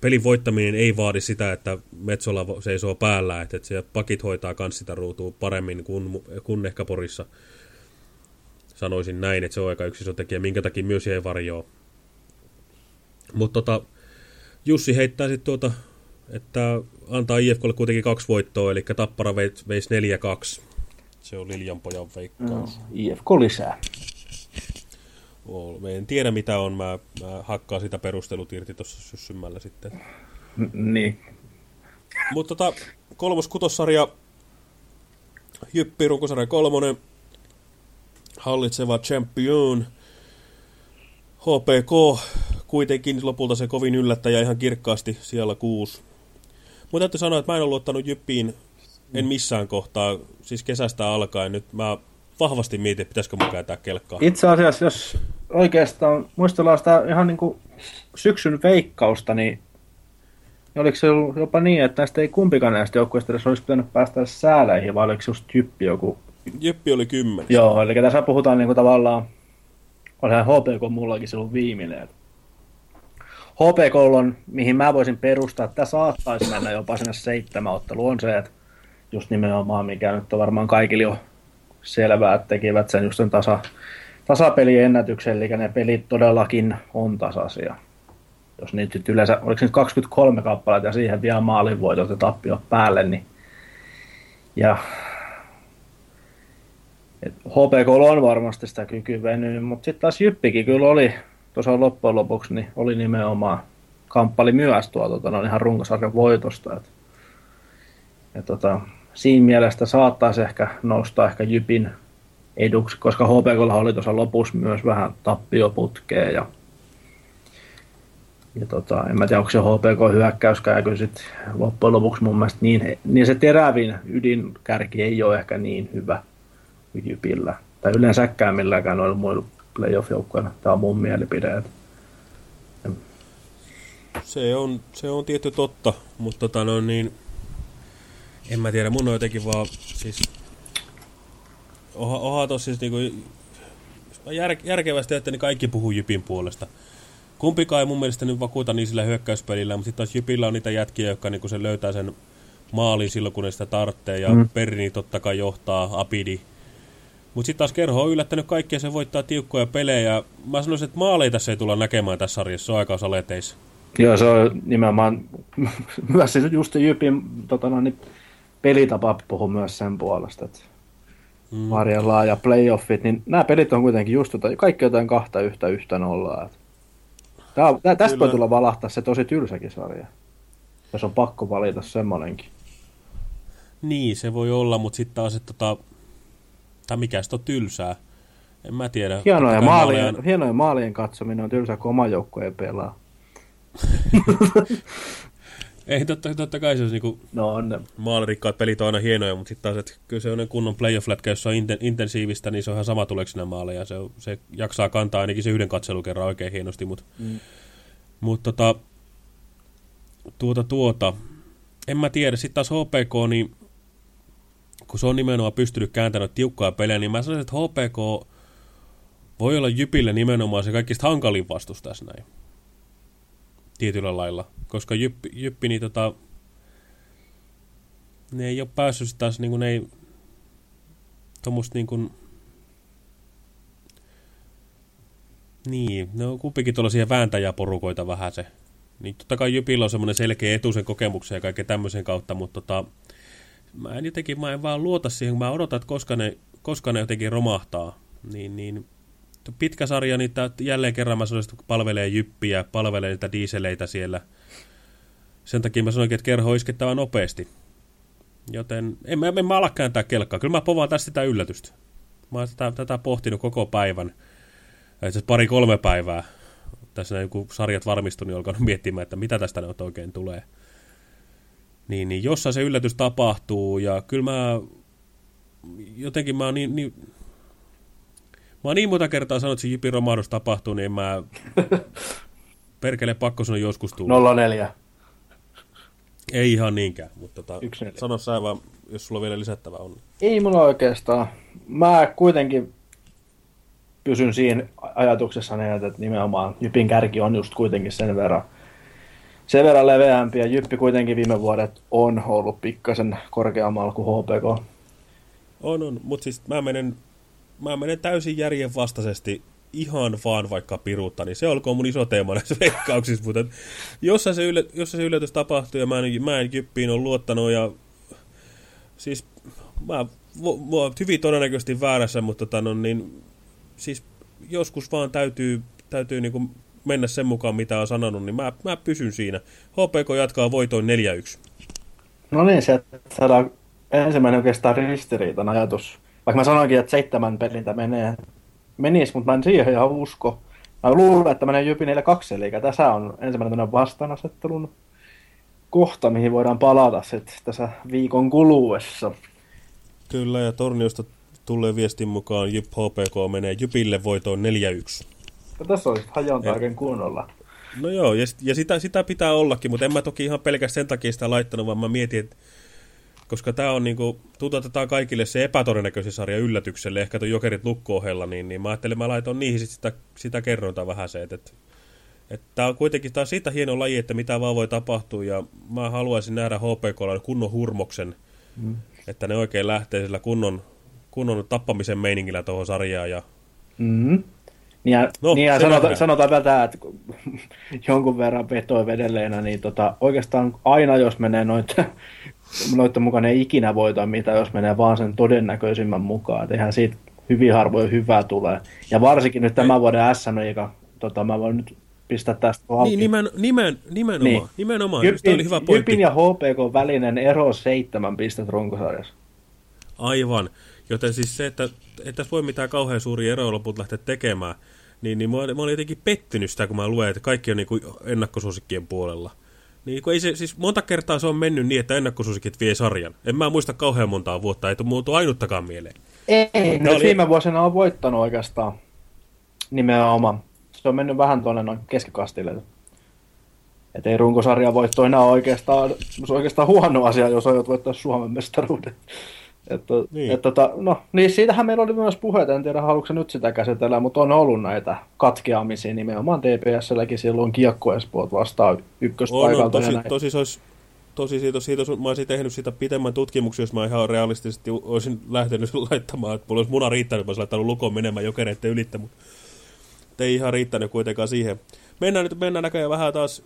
pelin voittaminen ei vaadi sitä, että Metsola seisoo päällä, että, että se pakit hoitaa kans sitä ruutua paremmin kuin, kuin ehkä Porissa. Sanoisin näin, että se on aika yksi iso tekijä, minkä takia myös jäi varjoon. Mutta tota, Jussi heittää sitten tuota että antaa IFKlle kuitenkin kaksi voittoa, eli Tappara veisi 4-2. Se on Liljanpojan veikkaus. Mm, IFK lisää. Me en tiedä mitä on, mä, mä hakkaan sitä perustelut irti tuossa syssymällä sitten. Niin. Mutta tota, kolmos kutossarja, Jyppi, runkosarja kolmonen, hallitseva champion, HPK, kuitenkin lopulta se kovin yllättäjä ihan kirkkaasti siellä kuusi. Mutta täytyy sanoa, että mä en ole luottanut Jyppiin en missään kohtaa, siis kesästä alkaen. Nyt mä vahvasti mietin, pitäisikö mun kääntää kelkkaa. Itse asiassa, jos oikeastaan muistellaan sitä ihan niin kuin syksyn veikkausta, niin oliko se jopa niin, että näistä ei kumpikaan näistä joukkueista edes olisi pitänyt päästä sääleihin, vai oliko just Jyppi joku? Jyppi oli kymmenen. Joo, eli tässä puhutaan niin kuin tavallaan, olihan HPK mullakin silloin viimeinen, HPK on, mihin mä voisin perustaa, että saattaisi mennä jopa sinne seitsemän ottelu, on se, että just nimenomaan, mikä nyt on varmaan kaikille jo selvää, että tekivät sen just tasa, tasapeliennätyksen, eli ne pelit todellakin on tasaisia. Jos niitä nyt yleensä, oliko nyt 23 kappaletta ja siihen vielä maalinvoitot ja tappio päälle, niin Ja et HPK on varmasti sitä kykyä venyä, mutta sitten taas Jyppikin kyllä oli, tuossa loppujen lopuksi, niin oli nimenomaan, kamppali myös tuo tota, ihan runkosarjan voitosta. Et, ja tota, siinä mielessä saattaisi ehkä nousta ehkä Jypin eduksi, koska HPK oli tuossa lopussa myös vähän tappioputkea ja ja tota, en mä tiedä, onko se HPK hyökkäyskään, kyllä sitten loppujen lopuksi mun mielestä niin, niin se terävin ydinkärki ei ole ehkä niin hyvä kuin Jypillä. Tai yleensäkään milläkään noilla muilla playoff-joukkoilla. Tämä on mun mielipide. Se on, se on tietty totta, mutta tota no niin, en mä tiedä, mun on jotenkin vaan, siis, oha, oha tossa siis niinku, jär, järkevästi, että niin kaikki puhuu Jypin puolesta. Kumpikaan ei mun mielestä nyt vakuuta niin sillä hyökkäyspelillä, mutta sitten taas Jypillä on niitä jätkiä, jotka niin se löytää sen maalin silloin, kun ne sitä tarvitsee, ja mm. Perni totta kai johtaa, Apidi. Mutta sitten taas Kerho on yllättänyt kaikkia, se voittaa tiukkoja pelejä. Mä sanoisin, että maaleja tässä ei tulla näkemään tässä sarjassa, se on aika saleteissa. Joo, se on nimenomaan *laughs* myös se just Jypin tota, no, niin pelitapa puhuu myös sen puolesta, että mm. varjellaan ja playoffit, niin nämä pelit on kuitenkin just tota, kaikki jotain kahta yhtä yhtä nollaa. Tää, tää, tästä Kyllä. voi tulla valahtaa se tosi tylsäkin sarja. Jos on pakko valita semmonenkin. Niin, se voi olla, mutta sitten taas, että tota, tai mikä sitä on tylsää. En mä tiedä. Hienoja maalien, maalien... hienoja maalien katsominen on tylsää, kun oma joukko ei pelaa. *laughs* ei, totta, totta kai se olisi niinku no, on maalirikkaat pelit on aina hienoja, mutta sitten taas, että kyllä se on kunnon playoff-lätkä, jos on inten, intensiivistä, niin se on ihan sama tuleeko sinä maaleja. Se, se jaksaa kantaa ainakin se yhden katselukerran oikein hienosti, mutta mm. mut tota, tuota tuota, en mä tiedä. Sitten taas HPK, niin kun se on nimenomaan pystynyt kääntämään tiukkaa pelejä, niin mä sanoisin, että HPK voi olla Jypille nimenomaan se kaikista hankalin vastus tässä näin. Tietyllä lailla. Koska Jyppi, Jyppi niin tota, ne ei ole päässyt taas, niin kuin ne ei tuommoista niin kuin, niin, ne on kumpikin tuollaisia vääntäjäporukoita vähän se. Niin totta kai Jypillä on semmoinen selkeä etu sen kokemuksen ja kaiken tämmöisen kautta, mutta tota, mä en jotenkin, mä en vaan luota siihen, mä odotan, että koska ne, koska ne jotenkin romahtaa, niin, niin pitkä sarja, niin jälleen kerran mä sanoisin, että palvelee jyppiä, palvelee niitä diiseleitä siellä. Sen takia mä sanoinkin, että kerho iskettävä nopeasti. Joten en, en, en mä ala kääntää kelkkaa. Kyllä mä povaan tästä sitä yllätystä. Mä oon tätä, tätä pohtinut koko päivän. Itse pari-kolme päivää. Tässä näin, kun sarjat varmistui, niin alkanut miettimään, että mitä tästä nyt oikein tulee. Niin, niin jossain se yllätys tapahtuu, ja kyllä mä jotenkin mä oon niin, niin Mä oon niin monta kertaa sanonut, että se Jipin romahdus tapahtuu, niin mä *laughs* perkele pakko sanoa joskus tulla. 04. Ei ihan niinkään, mutta tota, sano sä vaan, jos sulla on vielä lisättävää on. Ei mulla oikeastaan. Mä kuitenkin pysyn siinä ajatuksessa, että nimenomaan Jypin kärki on just kuitenkin sen verran, sen verran leveämpi, ja Jyppi kuitenkin viime vuodet on ollut pikkasen korkeammalla kuin HPK. On, on, mutta siis mä menen mä menen täysin järjen vastaisesti ihan vaan vaikka piruutta, niin se olkoon mun iso teema näissä *laughs* veikkauksissa, mutta jos se, yllä, jos se yllätys tapahtuu ja mä en, mä en Jyppiin ole luottanut ja siis mä, mä oon hyvin todennäköisesti väärässä, mutta tota, no, niin, siis joskus vaan täytyy, täytyy niin mennä sen mukaan, mitä on sanonut, niin mä, mä pysyn siinä. HPK jatkaa voitoin 4-1. No niin, se saadaan ensimmäinen oikeastaan ristiriitan ajatus vaikka mä sanoinkin, että seitsemän pelintä menee, menisi, mutta mä en siihen ihan usko. Mä luulen, että menee Jypi 4-2, eli tässä on ensimmäinen vastaanasettelun kohta, mihin voidaan palata sitten tässä viikon kuluessa. Kyllä, ja Torniosta tulee viestin mukaan Jyp HPK menee Jypille voitoon 4-1. Ja tässä olisi hajonta oikein kunnolla. No joo, ja, ja sitä, sitä pitää ollakin, mutta en mä toki ihan pelkästään sen takia sitä laittanut, vaan mä mietin, että koska tämä on niinku, tuutetaan kaikille se epätodennäköisen sarja yllätykselle, ehkä tuon jokerit lukko niin, niin mä ajattelin, mä laitan niihin sit sitä, sitä kerronta vähän se, että, että, että tämä on kuitenkin tää on siitä hieno laji, että mitä vaan voi tapahtua, ja mä haluaisin nähdä HPKlla kunnon hurmoksen, mm. että ne oikein lähtee sillä kunnon, kunnon tappamisen meiningillä tuohon sarjaan, ja mm. Niin ja, no, niin ja sanota, sanotaan vielä tämä, että *laughs* jonkun verran vetoi vedelleenä, niin tota, oikeastaan aina jos menee noita noiden mukaan ei ikinä voita mitä, jos menee vaan sen todennäköisimmän mukaan. Et eihän siitä hyvin harvoin hyvää tulee. Ja varsinkin nyt tämän vuoden SM, joka tota, mä voin nyt pistää tästä auki. Niin, nimen, nimen, nimenomaan. Niin. nimenomaan. Jypin, oli hyvä pointti. Jypin ja HPK välinen ero seitsemän pistettä runkosarjassa. Aivan. Joten siis se, että, että tässä voi mitään kauhean suuri eroja loput lähteä tekemään, niin, niin mä, mä olin jotenkin pettynyt sitä, kun mä luen, että kaikki on niin kuin ennakkosuosikkien puolella. Niin, kun ei se, siis monta kertaa se on mennyt niin, että ennakkosuosikit vie sarjan. En mä muista kauhean montaa vuotta, ei muutu ainuttakaan mieleen. Ei, no oli... viime vuosina on voittanut oikeastaan nimenomaan. Se on mennyt vähän tuonne noin keskikastille. Että ei runkosarja voitto enää oikeastaan, se on oikeastaan huono asia, jos aiot voittaa Suomen mestaruuden. Että, niin. Et, tota, no, niin siitähän meillä oli myös puheita, en tiedä haluatko nyt sitä käsitellä, mutta on ollut näitä katkeamisia nimenomaan TPS-lläkin silloin Kiekko Espoot vastaan ykköspaikalta. On, on, tosi, tosi se olisi, tosi siitä, siitä, mä olisin tehnyt sitä pitemmän tutkimuksen, jos mä ihan realistisesti olisin lähtenyt *laughs* laittamaan, että mulla olisi muna riittänyt, mä olisin laittanut lukon menemään jokereiden ylittä, mutta ei ihan riittänyt kuitenkaan siihen. Mennään nyt mennään näköjään vähän taas,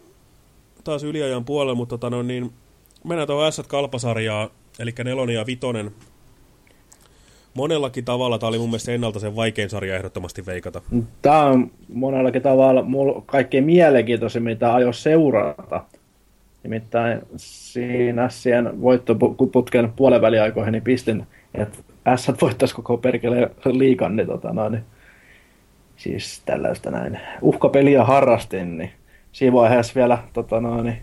taas yliajan puolelle, mutta tota, no, niin, mennään tuohon S-kalpasarjaa, eli nelonen ja vitonen monellakin tavalla tämä oli mun mielestä ennalta sen vaikein sarja ehdottomasti veikata. Tämä on monellakin tavalla kaikkein mielenkiintoisin, mitä ajo seurata. Nimittäin siinä siihen voittoputken puolen väliaikoihin niin pistin, että S voittaisi koko perkele liikan, niin, tota, no, niin siis tällaista näin uhkapeliä harrastin, niin siinä vaiheessa vielä tota, no, niin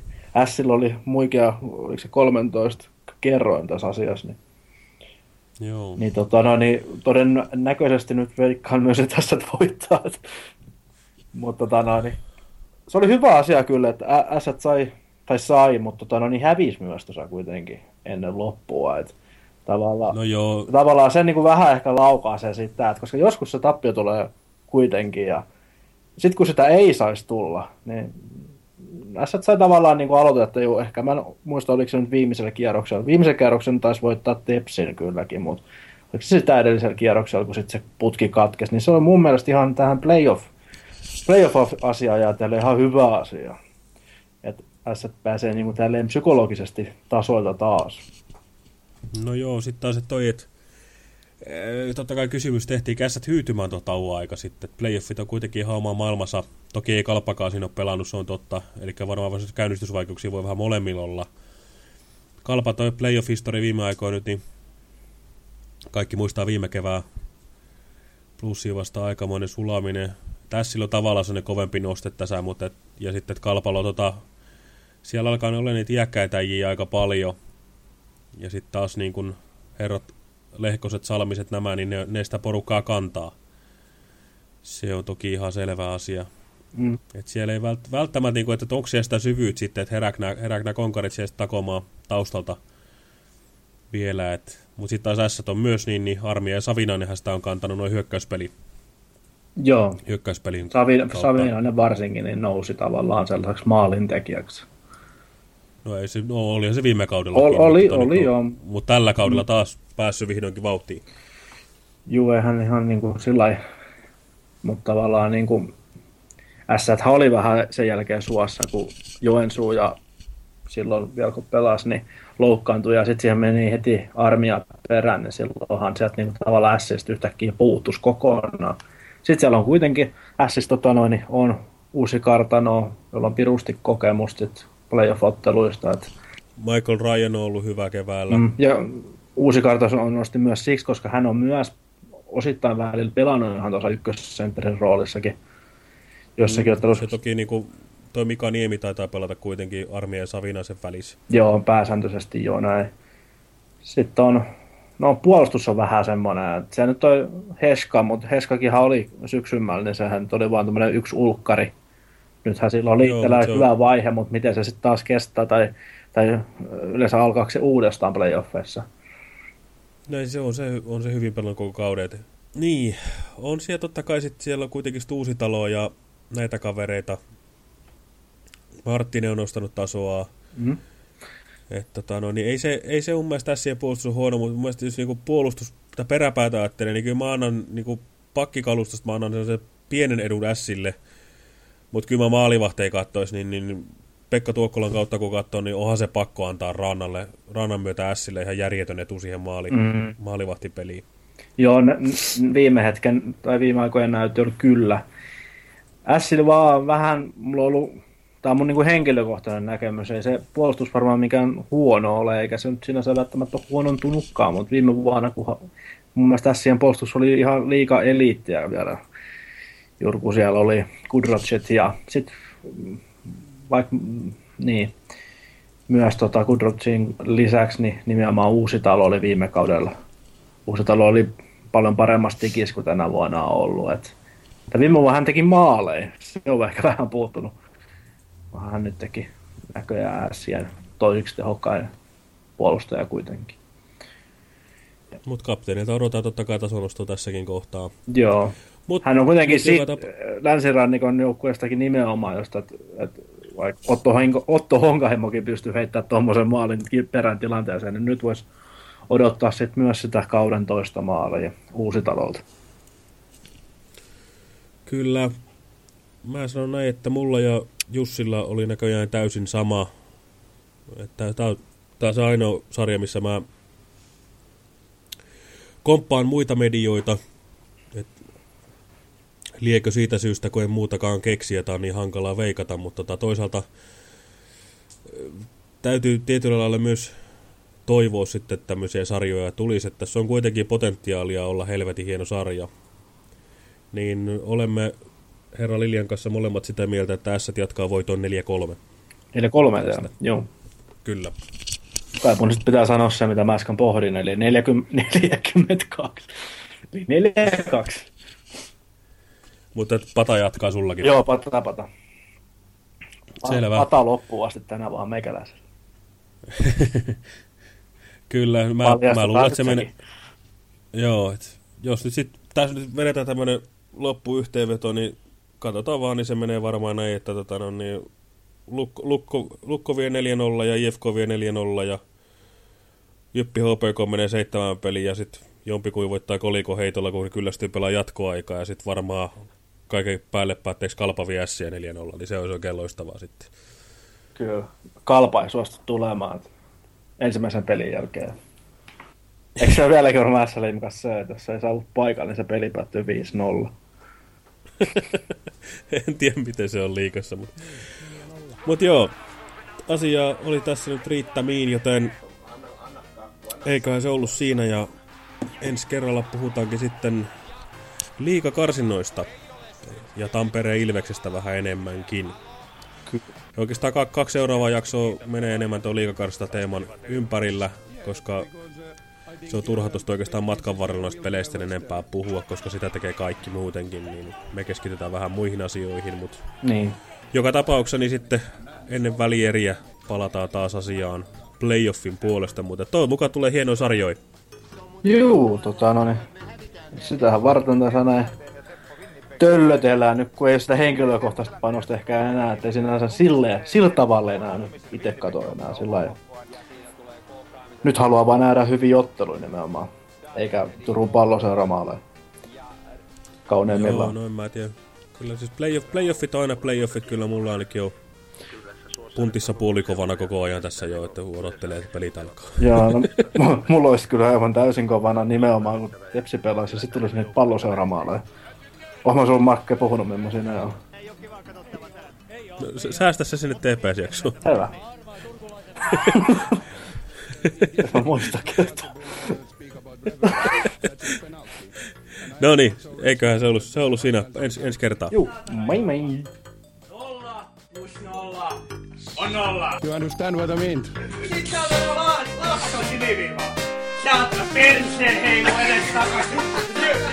Sillä oli muikea, oliko se 13 kerroin tässä asiassa, niin Joo. Niin, tota, no, niin todennäköisesti nyt veikkaan myös, että tässä voittaa. mutta tota, no, niin, se oli hyvä asia kyllä, että Ässät sai, tai sai, mutta tota, no, niin hävisi myös tuossa kuitenkin ennen loppua. Et, tavallaan, no joo. tavallaan se niin kuin vähän ehkä laukaa se sitä, että koska joskus se tappio tulee kuitenkin ja sitten kun sitä ei saisi tulla, niin S sai tavallaan niin kuin aloitetta jo, ehkä mä en muista oliko se nyt viimeisellä kierroksella. Viimeisen kierroksen taisi voittaa Tepsin kylläkin, mutta oliko se sitä edellisellä kierroksella, kun sitten se putki katkesi, niin se on mun mielestä ihan tähän playoff, playoff-asiaan ajatellen ihan hyvä asia. Että S pääsee niin kuin tälleen psykologisesti tasoilta taas. No joo, sitten taas toi, että totta kai kysymys tehtiin käsät hyytymään tuota tauon aika sitten. Playoffit on kuitenkin ihan oma maailmassa. Toki ei kalppakaan siinä ole pelannut, se on totta. Eli varmaan käynnistysvaikeuksia voi vähän molemmilla olla. Kalpa toi playoff-histori viime aikoina nyt, niin kaikki muistaa viime kevää plussiin vasta aikamoinen sulaminen. Tässä on tavallaan sellainen kovempi noste tässä, mutta et, ja sitten että Kalpalo tota, siellä alkaa olla niitä iäkkäitä aika paljon. Ja sitten taas niin kun herrat lehkoset, salmiset, nämä, niin ne, ne sitä porukkaa kantaa. Se on toki ihan selvä asia. Mm. Et siellä ei vält, välttämättä, niin kuin, että onko siellä sitä syvyyttä sitten, että herääkö nämä konkarit siellä takomaan taustalta vielä. Mutta sitten taas S on myös niin, niin Armia ja Savinainenhan sitä on kantanut noin hyökkäyspeli. Joo. Hyökkäyspelin Savin, Savinainen varsinkin niin nousi tavallaan sellaiseksi maalintekijäksi. No ei se, no olihan se viime kaudella. Ol, oli, mutta, oli niin, joo. Mutta tällä kaudella taas päässyt vihdoinkin vauhtiin. Juu, eihän ihan niin kuin sillä mutta tavallaan niin kuin Ässät oli vähän sen jälkeen suossa, kun Joensuu ja silloin vielä kun pelasi, niin loukkaantui ja sitten siihen meni heti armia perään, niin silloinhan sieltä niin tavallaan Ässistä yhtäkkiä puuttus kokonaan. Sitten siellä on kuitenkin Ässistä tota noin, on uusi kartano, jolla on pirusti kokemusta playoff-otteluista. Että... Michael Ryan on ollut hyvä keväällä. Mm, ja uusi kartas on nosti myös siksi, koska hän on myös osittain välillä pelannut ihan tuossa ykkössentterin roolissakin jossakin mm, ottelussa. Se toki niin kuin, toi Mika Niemi taitaa pelata kuitenkin Armia ja Savinaisen välissä. Joo, pääsääntöisesti joo näin. Sitten on, no puolustus on vähän semmoinen, että se nyt toi Heska, mutta Heskakinhan oli syksymällä, niin sehän oli vaan tämmöinen yksi ulkkari. Nythän sillä on liitteellä hyvä on... vaihe, mutta miten se sitten taas kestää tai, tai yleensä alkaako se uudestaan playoffeissa? Näin se on, se on se hyvin paljon koko kaudet. Niin, on siellä totta kai sitten siellä on kuitenkin Uusitalo ja näitä kavereita. Marttinen on nostanut tasoa. Mm. Että, tota, no, niin ei, se, ei se mun mielestä tässä puolustus on huono, mutta mun mielestä jos niinku puolustus tai peräpäätä ajattelee, niin kyllä mä annan niinku pakkikalustosta mä annan pienen edun Sille. Mutta kyllä mä maalivahteja kattois, niin, niin Pekka Tuokkolan kautta kun katsoo, niin onhan se pakko antaa Rannalle, Rannan myötä Sille ihan järjetön etu siihen maali, mm. maalivahtipeliin. Joo, viime hetken tai viime aikojen on kyllä. Sille vaan vähän, mulla on ollut, tämä on mun niinku henkilökohtainen näkemys, ei se puolustus varmaan mikään huono ole, eikä se nyt sinänsä välttämättä ole huonontunutkaan, mutta viime vuonna, kun mun mielestä Sien puolustus oli ihan liika eliittiä vielä. Jurku siellä oli Kudrotset ja sitten vaikka niin, myös tota Kudrotsin lisäksi niin nimenomaan uusi talo oli viime kaudella. Uusi talo oli paljon paremmasti tikis kuin tänä vuonna on ollut. Et, viime vuonna hän teki maaleja. Se on ehkä *laughs* vähän puuttunut. Hän nyt teki näköjään ässiä toisiksi tehokkain puolustaja kuitenkin. Mutta kapteenilta odotetaan totta kai tässäkin kohtaa. Joo. Mut, Hän on kuitenkin si- tap- länsirannikon joukkueestakin nimenomaan, josta et, et, vaikka Otto, Henko, Otto Honkahemokin pystyy heittämään tuommoisen maalin perään tilanteeseen, niin nyt voisi odottaa sit myös sitä kauden toista maalia talolta. Kyllä. Mä sanon näin, että mulla ja Jussilla oli näköjään täysin sama. Että tää, tää on se ainoa sarja, missä mä komppaan muita medioita. Liekö siitä syystä, kun en muutakaan keksiä, tämä on niin hankalaa veikata, mutta tota, toisaalta täytyy tietyllä lailla myös toivoa sitten, että tämmöisiä sarjoja tulisi, että tässä on kuitenkin potentiaalia olla helvetin hieno sarja. Niin olemme herra Lilian kanssa molemmat sitä mieltä, että S jatkaa voitoon 4-3. 4-3, joo. Kyllä. Kai mun sitten pitää sanoa se, mitä mä äsken pohdin, eli 40, 42. Eli 42. Mutta pata jatkaa sullakin. Joo, pata, pata. Selvä. Pata loppuu asti tänään vaan meikäläisen. *laughs* Kyllä, mä, mä luulen, että se menee... Joo, et, jos nyt sit, tässä nyt vedetään tämmönen loppuyhteenveto, niin katsotaan vaan, niin se menee varmaan näin, että tota, no, niin, Lukko, Lukko, Lukko vie 4-0 ja IFK vie 4-0 ja Jyppi HPK menee seitsemän peliä ja sitten jompikui voittaa koliko heitolla, kun kyllästyy pelaa jatkoaikaa ja sitten varmaan kaiken päälle päätteeksi kalpa vie ässiä 4-0, niin se olisi oikein loistavaa sitten. Kyllä, kalpa ei suostu tulemaan ensimmäisen pelin jälkeen. Eikö se ole vieläkin varmaan SLM kanssa se, että jos ei saavu paikalle, niin se peli päättyy 5-0. *laughs* en tiedä, miten se on liikassa, mutta... Mutta joo, asia oli tässä nyt riittämiin, joten eiköhän se ollut siinä ja ensi kerralla puhutaankin sitten liikakarsinnoista ja Tampereen Ilveksestä vähän enemmänkin. Ky Oikeastaan kaksi seuraavaa jaksoa menee enemmän tuon liikakarsta teeman ympärillä, koska se on turhatusta oikeastaan matkan varrella noista peleistä enempää puhua, koska sitä tekee kaikki muutenkin, niin me keskitytään vähän muihin asioihin, mutta niin. joka tapauksessa niin sitten ennen välieriä palataan taas asiaan playoffin puolesta, mutta toivon mukaan tulee hieno sarjoi. Juu, tota no niin. Sitähän varten tässä näin töllötellään nyt, kun ei sitä henkilökohtaista panosta ehkä enää, ettei sinänsä silleen, sillä tavalla enää nyt itse katso enää sillä lailla. Nyt haluaa vaan nähdä hyvin otteluja nimenomaan, eikä Turun palloseuramaaleja. Kauneimmillaan. Joo, no en mä tiedä. Kyllä siis playoff, playoffit on aina playoffit, kyllä mulla ainakin on puntissa puolikovana koko ajan tässä jo, että odottelee, että pelit alkaa. Joo, no, *laughs* mulla olisi kyllä aivan täysin kovana nimenomaan, kun Tepsi pelaisi ja sitten tulisi niitä palloseuramaaleja. Oon sun Markke puhunut, millaisia ne on. No, säästä se sinne TPS-jaksoon. Hyvä. *laughs* mä muista kertaa. *laughs* no niin, eiköhän se ollut, se ollut siinä ens, ensi kertaa. Juu, mai mai. On nolla. You understand what I mean? Sitten on vaan lakko siniviivaa. Saatna perseen heilu edes takaisin.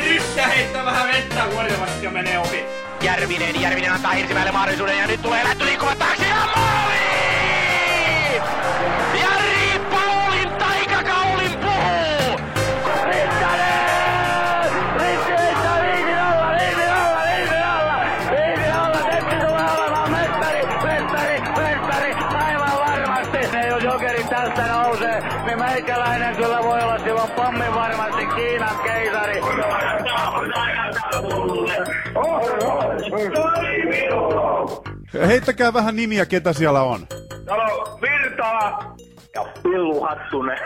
Yhtä heittää vähän vettä huolivasti ja menee ohi. Järvinen, Järvinen antaa Hirsimäelle mahdollisuuden ja nyt tulee lähtö liikkuvat taakse ja maali! meikäläinen kyllä voi olla silloin pommin varmasti Kiinan keisari. Heittäkää vähän nimiä, ketä siellä on. Täällä on Virtala ja Pillu Hattunen.